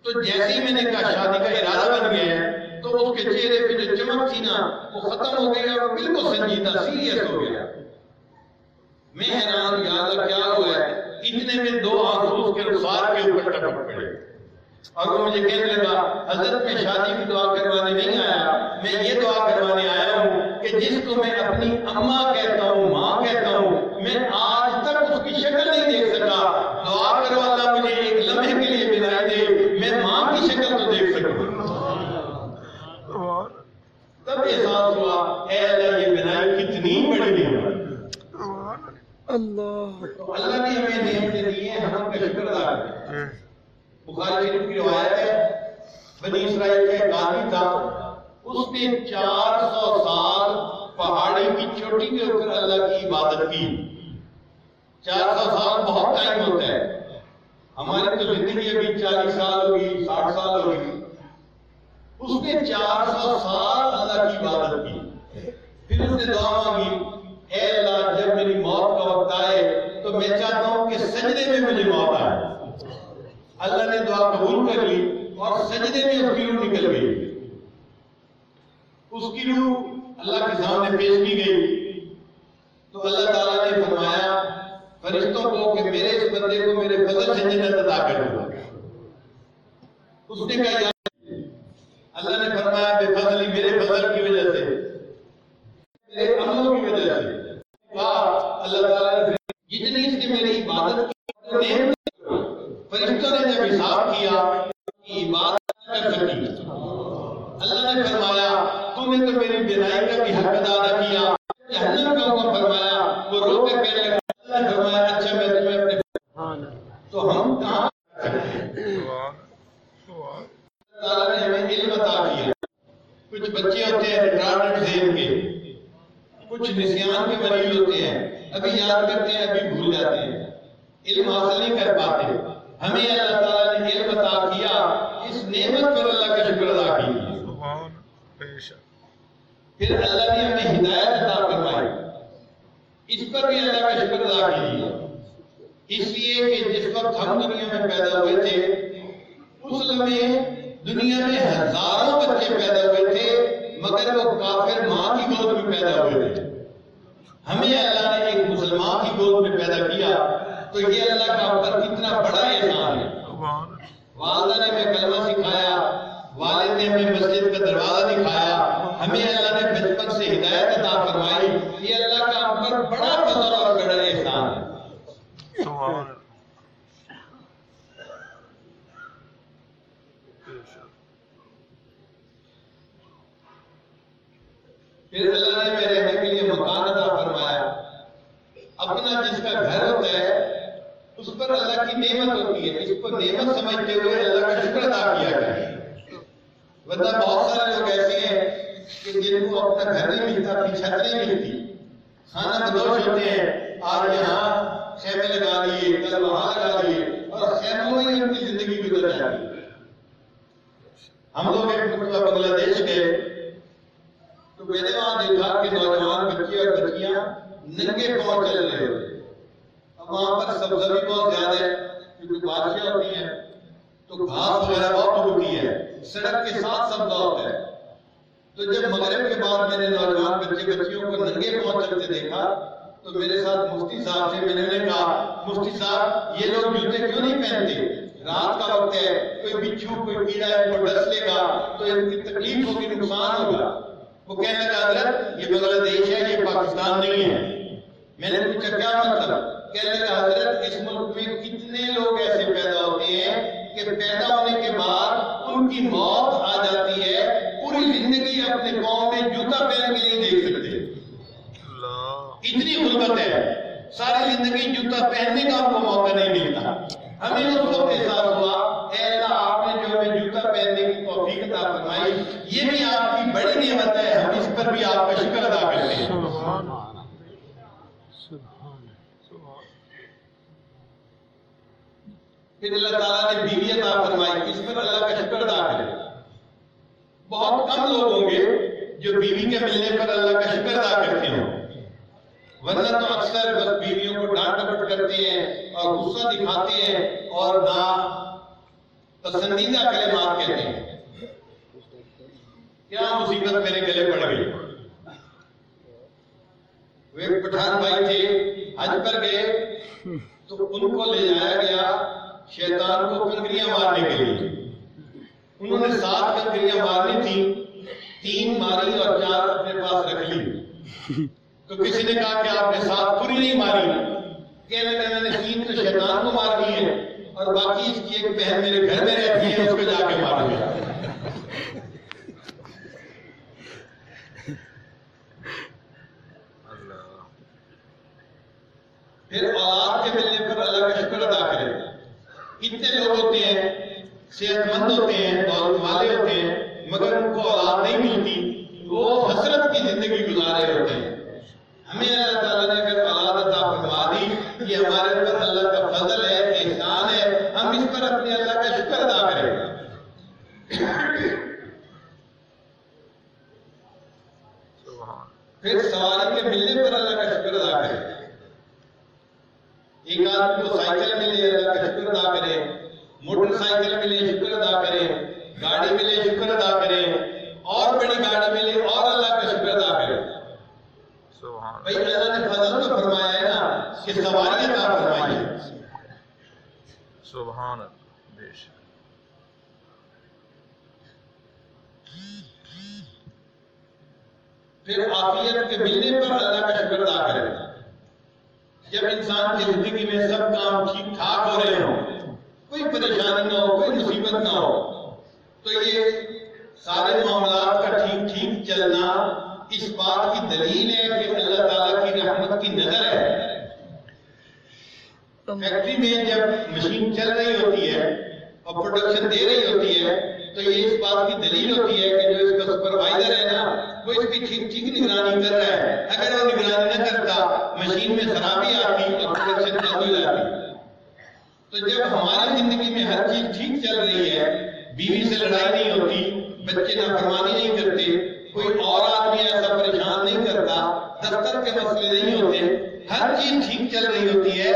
S1: تو جیسے ہی میں نے کہا، شادی کا ارادہ بن گیا ہے، تو اس کے چہرے پہ جو چمک تھی نا، وہ ختم ہو گئی اور بالکل سنجیدہ، سیریس ہو گیا۔ میں حیران یا اللہ کیا ہوا ہے؟ اتنے میں دو آنسو اس کے رخسار کے اوپر ٹپک پڑے۔ اور وہ مجھے کہنے لگا، حضرت، میں شادی کی دعا کروانے نہیں آیا۔ میں یہ دعا کروانے آیا ہوں کہ جس کو میں اپنی اماں کہتا ہوں ماں کہتا ہوں میں آج تک اس کی شکل نہیں دیکھ سکا دعا کرو اللہ مجھے ایک لمحے کے لیے بنائی دے میں ماں کی شکل تو دیکھ سکوں
S2: سبحان
S1: تب احساس ہوا اے اللہ یہ بنائی کتنی بڑی نعمت
S3: اللہ
S1: تو اللہ نے ہمیں نعمتیں دی ہیں ہم ان کا شکر ادا کریں
S2: ہے
S1: بخاری شریف کی روایت ہے بنی اسرائیل کا ایک آدمی تھا اس نے چار سو سال پہاڑی کی چوٹی کے اوپر اللہ کی عبادت کی چار سو سال بہت ٹائم ہوتا ہے۔ ہماری تو زندگی ابھی چالیس سال ہوگی ساٹھ سال ہوگی۔ اس نے چار سو سال اللہ کی عبادت کی۔ پھر اس نے دعا مانگی اے اللہ جب میری موت کا وقت آئے تو میں چاہتا ہوں کہ سجدے میں مجھے موت آئے۔ اللہ نے دعا قبول کر لی اور سجدے میں اس کی روح نکل گئی۔ اس کی روح اللہ کے سامنے پیش کی گئی۔ تو اللہ تعالیٰ نے فرمایا فرشتوں کو کہ میرے اس بندے کو میرے فضل سے جنت عطا کر دو اس نے کہا یا اللہ نے فرمایا، بے فضلی میرے فضل کی وجہ سے۔ میرے عملوں کی وجہ سے۔ اللہ تعالیٰ نے جتنی اس نے میری عبادت کی نعمت فرشتوں نے جب حساب کیا کہ عبادت کر سکی اللہ نے فرمایا تو نے تو میری بینائی کا بھی حق ادا نہ کیا جہنم کا حکم فرمایا وہ رو کر کہنے لگا اللہ نے فرمایا اچھا میں تمہیں اپنے
S3: سبحان
S1: تو ہم کہاں
S2: سبحان سبحان
S1: اللہ تعالیٰ نے ہمیں علم عطا کیا کچھ بچے ہوتے ہیں ریٹارڈڈ ذہن کے کچھ نسیان کے مریض ہوتے ہیں ابھی یاد کرتے ہیں ابھی بھول جاتے ہیں علم حاصل نہیں کر پاتے ہمیں اللہ تعالیٰ نے علم عطا کیا اس نعمت پر اللہ کا شکر ادا کیجیے
S2: سبحان بے شک
S1: پھر اللہ نے ہمیں ہدایت عطا فرمائی اس پر بھی اللہ کا شکر ادا کیجیے اس لیے کہ جس وقت ہم دنیا میں پیدا ہوئے تھے اس لمحے دنیا میں ہزاروں بچے پیدا ہوئے تھے مگر وہ کافر ماں کی گود میں پیدا ہوئے تھے ہمیں اللہ نے ایک مسلمان کی گود میں پیدا کیا تو یہ اللہ کا ہم پر کتنا بڑا احسان ہے
S2: سبحان
S1: والدہ نے ہمیں کلمہ سکھایا والد نے ہمیں مسجد کا دروازہ دکھایا ہمیں اللہ نے بچپن سے ہدایت عطا فرمائی یہ اللہ کا ہم پر بڑا فضل اور بڑا احسان ہے
S2: سبحان بے شک
S1: پھر اللہ نے میرے رہنے کے لیے مکان عطا فرمایا اپنا جس کا گھر ہوتا ہے اس پر اللہ کی نعمت ہوتی ہے اس کو نعمت سمجھتے ہوئے اللہ کا شکر ادا کیا کرے ورنہ بہت سارے لوگ ایسے ہیں کہ جن کو اپنا گھر نہیں ملتا اپنی چھت نہیں کھانا بدوش ہوتے ہیں۔ آج یہاں خیمے لگا لیے کل وہاں لگا لیے اور خیموں ہی ان کی زندگی گزر جاتی ہم لوگ ایک مرتبہ بنگلہ دیش گئے۔ تو میں نے وہاں دیکھا کہ نوجوان بچے اور بچیاں ننگے پاؤں چل رہے ہوتے اب وہاں پر سبزہ بھی بہت زیادہ ہے، کیونکہ بارشیں ہوتی ہیں۔ تو گھاس وغیرہ بہت اگتی ہے۔ سڑک کے ساتھ سبزہ ہوتا ہے۔ تو جب مغرب کے بعد میں نے نوجوان بچے بچیوں کو ننگے پاؤں چلتے دیکھا، تو میرے ساتھ مفتی صاحب سے میں نے کہا، مفتی صاحب، یہ لوگ جوتے کیوں نہیں پہنتے؟ رات کا وقت ہے، کوئی بچھو، کوئی کیڑا ہے، کوئی ڈس لے گا، تو ان کی تکلیف ہوگی نقصان ہوگا۔ وہ کہنے لگا، حضرت، یہ بنگلہ دیش ہے، یہ پاکستان نہیں ہے۔ میں نے پوچھا، کیا مطلب؟ کہنے لگا، حضرت، اس ملک میں کتنے لوگ ایسے پیدا ہوتے ہیں کہ پیدا ہونے کے بعد ان کی موت آ جاتی ہے پوری زندگی اپنے قوم میں جوتا پہن کے نہیں دیکھ سکتے۔ اتنی غربت ہے۔ ساری زندگی جوتا پہننے کا آپ کو موقع نہیں ملتا۔ ہمیں اس وقت احساس ہوا اے اللہ آپ نے جو ہمیں جوتا پہننے کی توفیق عطا فرمائی یہ بھی آپ کی بڑی نعمت ہے۔ ہم اس پر بھی آپ کا شکر ادا کرتے ہیں۔ پھر اللہ تعالیٰ نے بیوی عطا فرمائی اس پر اللہ کا شکر ادا کرے۔ بہت کم لوگ ہوں گے جو بیوی کے ملنے پر اللہ کا شکر ادا کرتے ہوں۔ ورنہ تو اکثر بس بیویوں کو ڈانٹ ڈپٹ کرتے ہیں اور غصہ دکھاتے ہیں اور نہ پسندیدہ کلمات کہتے ہیں۔ کیا مصیبت میرے گلے پڑ گئی؟ وہ ایک پٹھان بھائی تھے حج پر گئے تو ان کو لے جایا گیا شیطان کو کنکریاں مارنے کے لیے۔ انہوں نے سات کنکریاں مارنی تھی تین ماری اور چار اپنے پاس رکھ لی۔ تو کسی نے کہا کہ آپ نے سات پوری نہیں ماری۔ کہنے لگے میں نے تین تو شیطان کو مار دی ہے اور باقی اس کی ایک بہن میرے گھر میں رہتی ہے، اس کو جا کے مار دیا۔ پھر اولاد کے ملنے پر اللہ کا شکر ادا کرے کتنے لوگ ہوتے ہیں؟ صحت مند ہوتے ہیں دولت والے ہوتے ہیں مگر ان کو اولاد نہیں ملتی، وہ حسرت کی زندگی گزارے ہوتے ہیں۔ ہمیں اللہ تعالیٰ نے اگر اولاد عطا فرما دی یہ ہمارے پر اللہ کا فضل ہے، احسان ہے، ہم اس پر اپنے اللہ کا شکر ادا کریں۔ پھر سواری کے ملنے پر اللہ کا شکر ادا کریں۔ ایک آدمی کو سائیکل ملے، اللہ کا شکر ادا کرے۔ موٹر سائیکل ملے شکر ادا کرے گاڑی ملے شکر ادا کرے اور بڑی گاڑی ملے اور اللہ کا شکر ادا
S2: سبحان
S1: بھائی اللہ نے فضل تو فرمایا ہے نا کہ سواری عطا فرمائی ہے
S2: سبحان اللہ بے شک۔
S1: پھر عافیت کے ملنے پر اللہ کا شکر ادا کرے جب انسان کی زندگی میں سب کام ٹھیک ٹھاک ہو رہے ہوں کوئی پریشانی نہ ہو، کوئی مصیبت نہ ہو۔ تو یہ سارے معاملات کا ٹھیک ٹھیک چلنا اس بات کی دلیل ہے کہ اللہ تعالیٰ کی رحمت کی نظر ہے۔ فیکٹری میں جب مشین چل رہی ہوتی ہے اور پروڈکشن دے رہی ہوتی ہے، تو یہ اس بات کی دلیل ہوتی ہے کہ جو اس کا سپروائزر ہے نا، وہ اس کی ٹھیک ٹھیک نگرانی کر رہا ہے۔ اگر وہ نگرانی نہ کرتا مشین میں خرابی آتی اور پروڈکشن بند ہو جاتی تو جب ہماری زندگی میں ہر چیز ٹھیک چل رہی ہے، بیوی سے لڑائی نہیں ہوتی، بچے نافرمانی نہیں کرتے کوئی اور آدمی ایسا پریشان نہیں کرتا دفتر کے مسئلے نہیں ہوتے ہر چیز ٹھیک چل رہی ہوتی ہے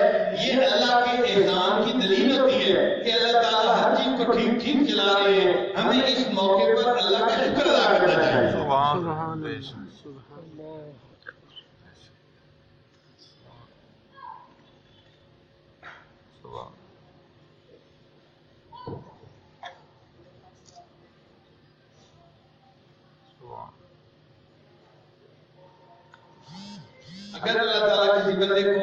S1: یہ اللہ کے احسان کی دلیل ہوتی ہے کہ اللہ تعالیٰ ہر چیز کو ٹھیک ٹھیک چلا رہے ہیں ہمیں اس موقع پر اللہ کا شکر ادا کرنا چاہیے
S2: سبحان اللہ
S3: سبحان
S2: بے
S3: اللہ
S2: شک
S3: سبحان اللہ
S2: سبحان سبحان
S1: اگر اللہ تعالیٰ کسی بندے کو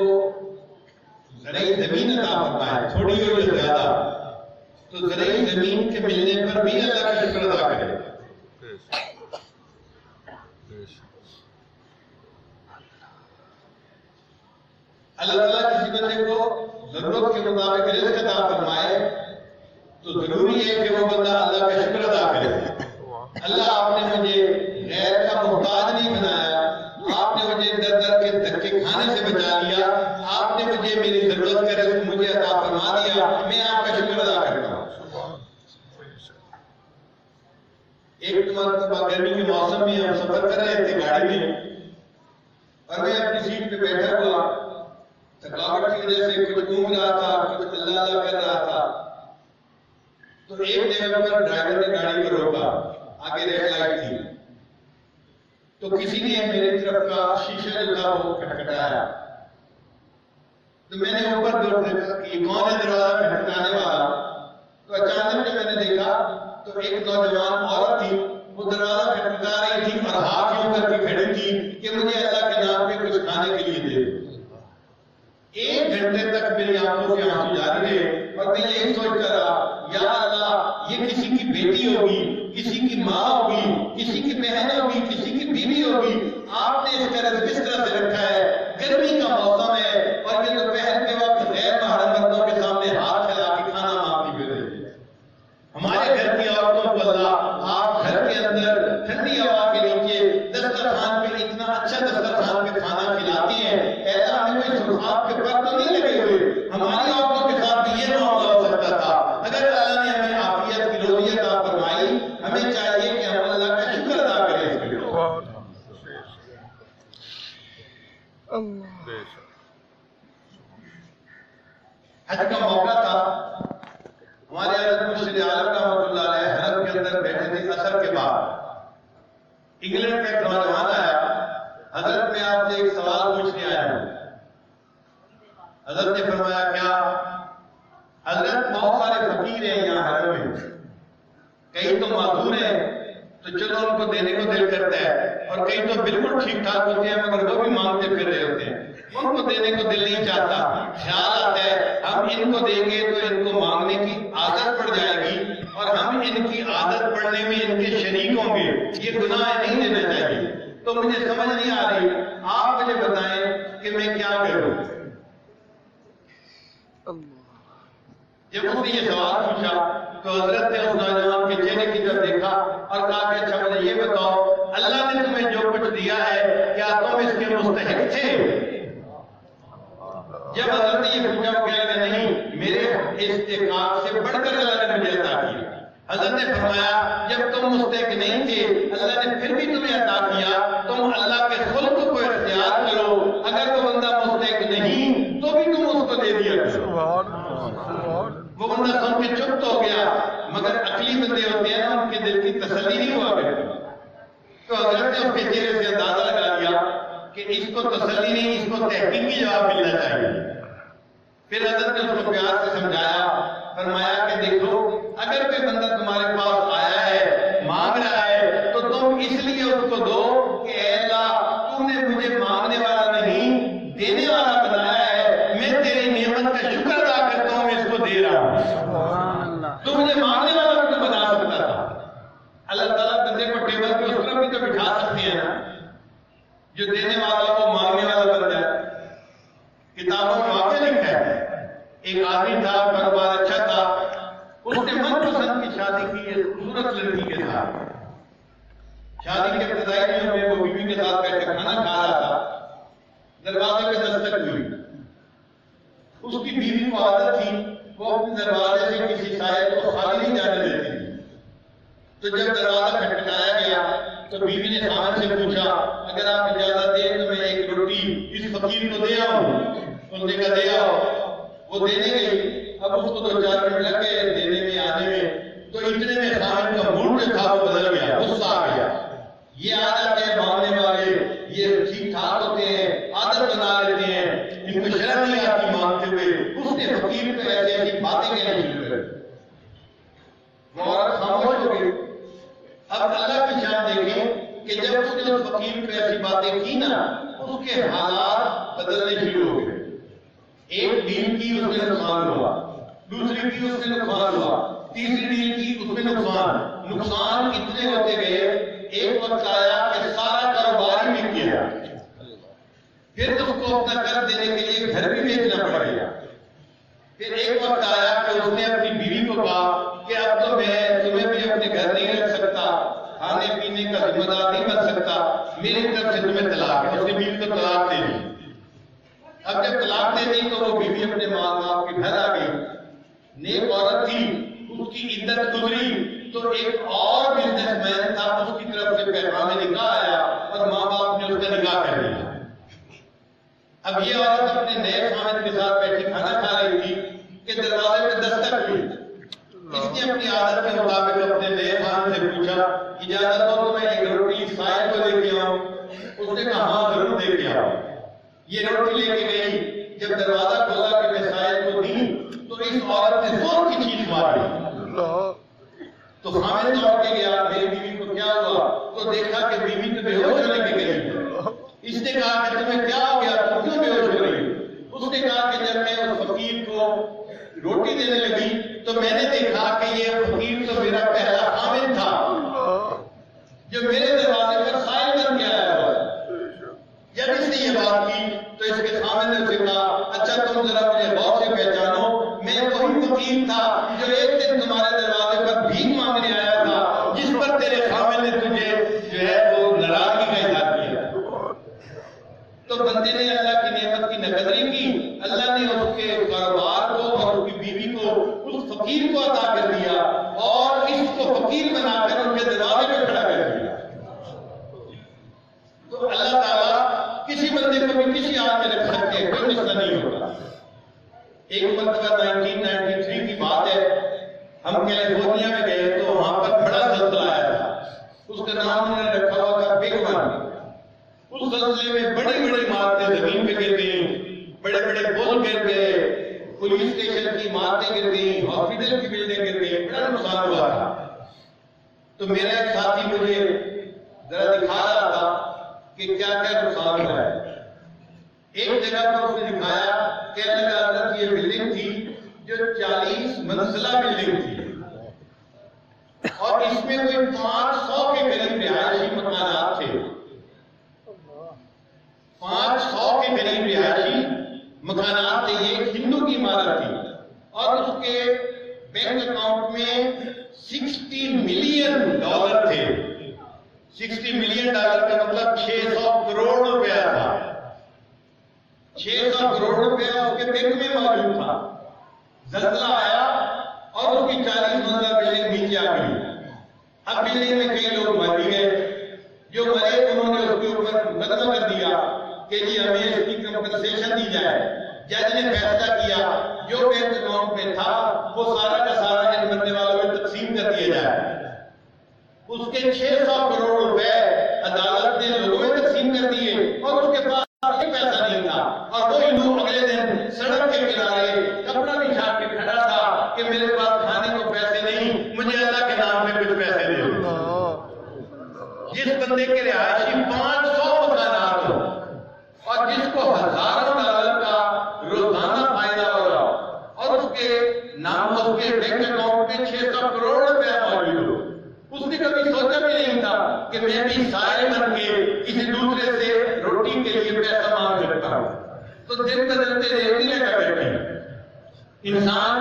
S1: ہمارے حضرت مرشد عالم رحمۃ اللہ علیہ حرم کے اندر بیٹھے تھے اثر کے بعد انگلینڈ کا ایک نوجوان آیا۔ حضرت میں آپ سے ایک سوال پوچھنے آیا ہوں۔ حضرت نے فرمایا، کیا حضرت بہت سارے فقیر ہیں یہاں حرم میں؟ کئی تو معذور ہیں؟ تو چلو ان کو دینے کو دل کرتا ہے۔ اور کئی تو بالکل ٹھیک ٹھاک ہوتے ہیں، مگر وہ بھی مانگتے پھر رہے ہوتے ہیں۔ ان کو دینے کو دل نہیں چاہتا۔ خیال آتا ہے ہم ان کو دیں گے تو ان کو مانگنے کی عادت پڑ جائے گی اور ہم ان کی عادت پڑنے میں ان کے شریک ہوں گے یہ گناہ نہیں دینا چاہیے۔ تو مجھے سمجھ نہیں آ رہی۔ آپ مجھے بتائیں کہ میں کیا کروں۔ جب اس نے یہ سوال پوچھا تو حضرت نے اس نوجوان کے چہرے کی طرف دیکھا اور کہا کہ اچھا مجھے یہ بتاؤ، اللہ نے تمہیں جو کچھ دیا ہے، کیا تم اس کے مستحق تھے؟ جب حضرت نے یہ پوچھا وہ کہنے لگا نہیں میرے استحقاق سے بڑھ کر اللہ نے مجھے عطا کیا حضرت نے فرمایا، جب تم مستحق نہیں تھے، اللہ نے پھر بھی تمہیں عطا کیا، تم اللہ کے خلق کو اختیار کرو، اگر تو بندہ مستحق نہیں، تو بھی تم اس کو دے دیا وہ بندہ سن کے چپ تو ہو گیا، مگر عقلی بندے ہوتے ہیں ان کے دل کی تسلی نہیں ہوا کرتی تو حضرت نے اس کے چہرے سے اندازہ لگا لیا کہ اس کو تسلی نہیں، اس کو تحقیقی جواب ملنا چاہیے۔ پھر حضرت نے اس کو پیار سے سمجھایا، فرمایا کہ دیکھو اگر کوئی بندہ تمہارے پاس آیا ہے مانگ رہا ہے تو تم اس لیے اس کو دو کہ اے اللہ تو نے مجھے مانگنے والا نہیں دینے والا بنایا ہے میں تیری نعمت کا شکر ادا کرتا ہوں میں اس کو دے رہا ہوں
S3: سبحان اللہ
S1: تو مجھے مانگنے والا بھی بنا سکتا تھا۔ اللہ تعالیٰ بندے کو ٹیبل پہ اس طرح بھی تو بٹھا سکتے ہیں۔ نا جو دینے والا وہ مانگنے والا بن جائے کتابوں میں واقع لکھا ہے ایک آدمی تھا کاروبار اچھا تھا اس نے من پسند کی شادی کی ایک خوبصورت لڑکی کے ساتھ شادی کے ابتدائی دنوں میں وہ بیوی کے ساتھ بیٹھے کھانا کھا رہا تھا دروازے پہ دستک ہوئی اس کی بیوی کو عادت تھی وہ اپنے دروازے سے کسی شاید کو خالی نہیں جانے دیتی تھی تو جب دروازہ کھٹکھٹایا گیا تو بیوی نے خان سے پوچھا، اگر آپ اجازت دیں تو میں ایک روٹی اس فقیر کو دے آؤں؟ انہوں نے کہا، دے آؤ۔ وہ دینے گئی۔ اب اس کو دو چار منٹ لگ گئے دینے میں آنے میں تو اتنے میں خان کا موڈ جو تھا وہ بدل گیا غصہ آ گیا یہ عادت ہے مانگنے والے یہ ٹھیک ٹھاک ہوتے ہیں عادت بنا لیتے ہیں ان کو شرم نہیں آتی مانگتے ہوئے اس نے فقیر کو ایسی ایسی باتیں کہنا شروع کر دی وہ عورت خاموش ہو گئی اب اللہ کی شان دیکھیں کہ جب اس نے اس فقیر پہ ایسی باتیں کی نا اس کے حالات بدلنے شروع ہو گئے ایک دین کی اس میں نقصان ہوا دوسری کی اس میں نقصان ہوا تیسری دین کی اس میں نقصان نقصان اتنے ہوتے گئے ایک وقت آیا کہ سارا کاروبار ہی بک گیا پھر اس کو اپنا قرض دینے کے لیے گھر بھی بیچنا پڑ گیا پھر ایک وقت آیا کہ اس نے اپنی بیوی کو کہا کہ اب تو میں تمہیں بھی اپنے گھر نہیں رکھ سکتا کھانے پینے کا ذمہ دار نہیں بن سکتا میری طرف سے تمہیں طلاق ہے اس نے بیوی کو طلاق دے دی۔ اب جب طلاق دے دی تو وہ بیوی اپنے ماں باپ کے گھر آ گئی۔ نیک عورت تھی اس کی عدت گزری۔ تو ایک اور بزنس مین تھا، اس کی طرف سے پیغام نکاح آیا اور ماں باپ نے اس کا نکاح کر دیا اب یہ عورت اپنے نئے خامد کے ساتھ بیٹھی کھانا کھا رہی تھی کہ دروازے پہ دستک ہوئی۔ اس نے اپنی عادت کے مطابق اپنے نئے خامد سے پوچھا، اجازت ہو تو میں ایک روٹی سائے کو لے کے آؤں اس نے کہا ہاں ضرور دے کے آؤ یہ روٹی لے کے گئی جب دروازہ کھولا کہ میں سائے کو دی تو اس عورت نے زور کی چیز ماری۔
S3: اللہ
S1: تو خامد دوڑ کے گیا میری بیوی کو کیا ہوا؟ تو دیکھا کہ بیوی تو بے ہوش ہونے کی گئی اس نے کہا کہ تمہیں کیا ہو گیا؟ تم کیوں بے ہوش ہو رہی اس نے کہا کہ جب میں اس فقیر کو روٹی دینے لگی تو میں نے دیکھا کہ یہ فقیر تو میرا پہلا خامد تھا جو میرے دروازے پر سائل بن کے آیا ہوا ہے جب اس نے یہ بات کی تو اس کے خامد نے اسے کہا اچھا تم ذرا مجھے غور سے پہچانو میں وہی فقیر تھا جو ایک دن تمہارے دروازے پر بھیک مانگنے آیا تھا جس پر تیرے خامد نے تجھے جو ہے وہ ناراضگی کا اظہار کیا تو بندے نے اللہ کی نعمت کی نقدری کی اللہ نے اس کے کاروبار کو اور اس کی بیوی کو اس فقیر کو عطا کر دیا اور اس کو فقیر بنا کر ان کے دروازے پہ کھڑا کر دیا تو اللہ تعالیٰ کسی بندے کو بھی کسی حال میں رکھ سکتے ہیں کوئی مسئلہ نہیں ہوگا ایک مرتبہ 1993 کی بات ہے ہم کہہ کو ہزاروں ڈالر کا روزانہ فائدہ ہو رہا اور اس کے نام اس کے بینک اکاؤنٹ میں چھ سو کروڑ روپیہ موجود ہو۔ اس نے کبھی سوچا بھی نہیں تھا کہ میں بھی سائے بن کے کسی دوسرے سے روٹی کے لیے پیسہ مانگ سکتا ہوں۔ تو دن بدلتے دیکھنے لگا بیٹھے انسان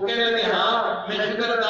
S1: وہ کہہ رہے تھے ہاں میں شکر ادا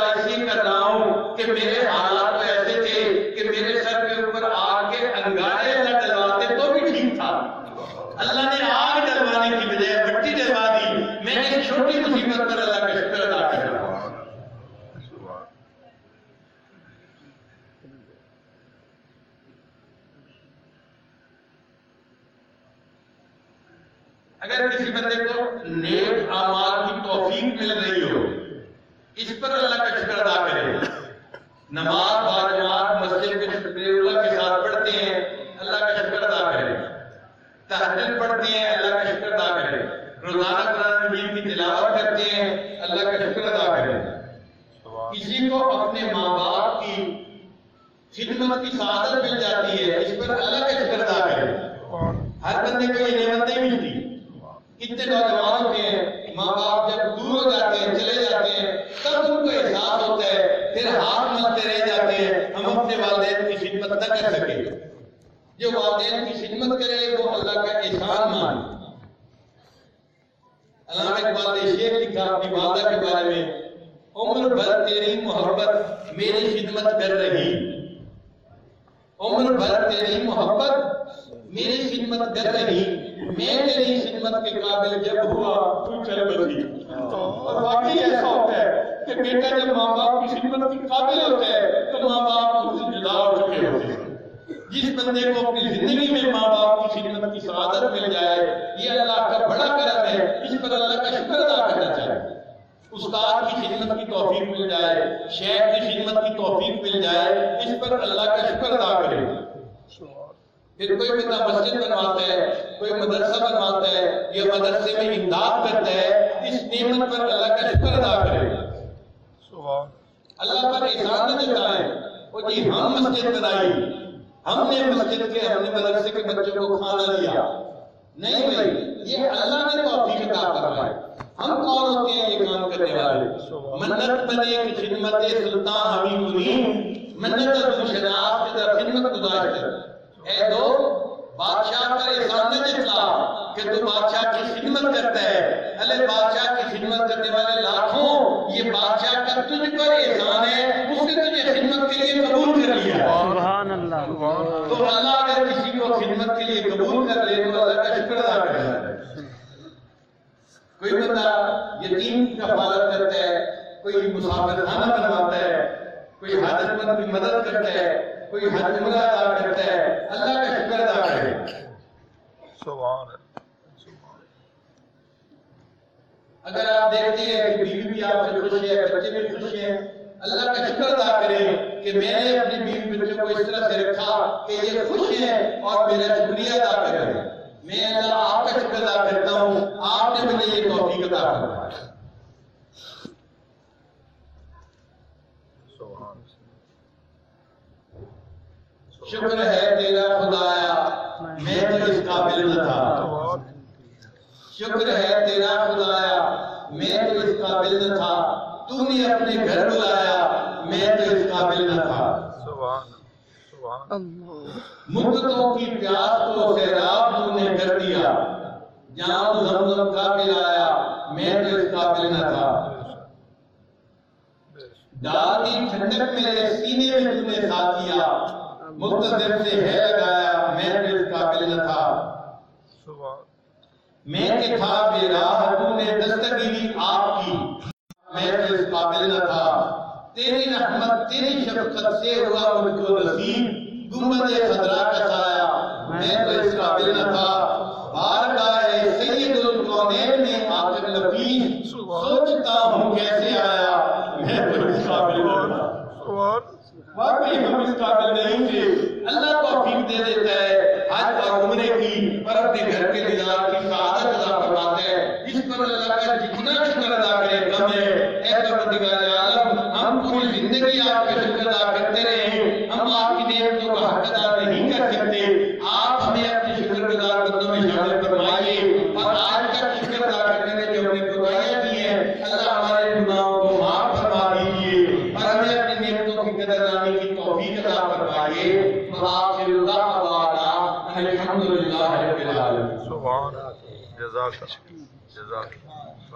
S1: عبادت مل جائے، یہ اللہ کا بڑا کرم ہے، اس پر اللہ کا شکر ادا کرنا چاہیے۔ استاد کی خدمت کی توفیق مل جائے، شیخ کی خدمت کی توفیق مل جائے، اس پر اللہ کا شکر ادا کرے۔ پھر کوئی بندہ مسجد بنواتا ہے، کوئی مدرسہ بنواتا ہے یا مدرسے میں امداد کرتا ہے، اس نعمت پر اللہ کا شکر ادا کرے۔ اللہ پر احسان نہ جتائے وہ جی ہم مسجد بنائی۔ ہم نے مسجد کے ہم نے مدرسے کے بچوں کو کھانا دیا۔ نہیں بھائی یہ اللہ نے توفیق عطا فرمائی۔ ہم کون ہوتے ہیں یہ کام کرنے والے؟ منت بنے کہ خدمت سلطان حبیب الدین۔ منت شناخت خدمت گزاشت اے دو بادشاہ کا احسان نہ جتلا کہ تو بادشاہ کی خدمت کرتا ہے۔ اللہ بادشاہ کی خدمت کرنے والے لاکھوں یہ بادشاہ کا تجھ پر احسان ہے اس نے تجھے خدمت کے لیے قبول کر لیا۔
S3: سبحان اللہ۔
S1: تو اللہ اگر کسی کو خدمت کے لیے قبول کر لے تو اللہ کا شکر ادا کرتا ہے۔ کوئی بندہ یتیم کا پالن کرتا ہے کوئی مسافر خانہ بنواتا ہے کوئی حاجت مند کی مدد کرتا ہے کوئی حج عمرہ ادا کرتا ہے اللہ کا شکر ادا کرے۔
S2: سبحان
S1: اگر آپ دیکھتے ہیں کہ بیوی بھی آپ سے خوش ہے بچے بھی خوش ہیں اللہ کا شکر ادا کریں کہ میں نے اپنی بیوی بچوں کو اس طرح سے رکھا کہ یہ خوش ہیں اور میرا شکریہ ادا کریں میں اللہ آپ کا شکر ادا کرتا ہوں۔ آپ نے مجھے یہ توفیق عطا فرمایا
S2: سبحان
S1: شکر ہے تیرا خدایا، میں تو اس قابل نہ تھا۔ شکر ہے تیرا خدایا، میں تو اس قابل نہ تھا۔ تو نے اپنے گھر بلایا، میں تو اس قابل نہ تھا۔
S2: سبحان
S1: مدتوں کی پیاس کو سیراب تو نے کر دیا۔ جام زمزم کا پلایا، میں تو اس قابل نہ تھا ڈالی ٹھنڈک میرے سینے میں تو نے ساتھ دیا مقتدر سے ہے۔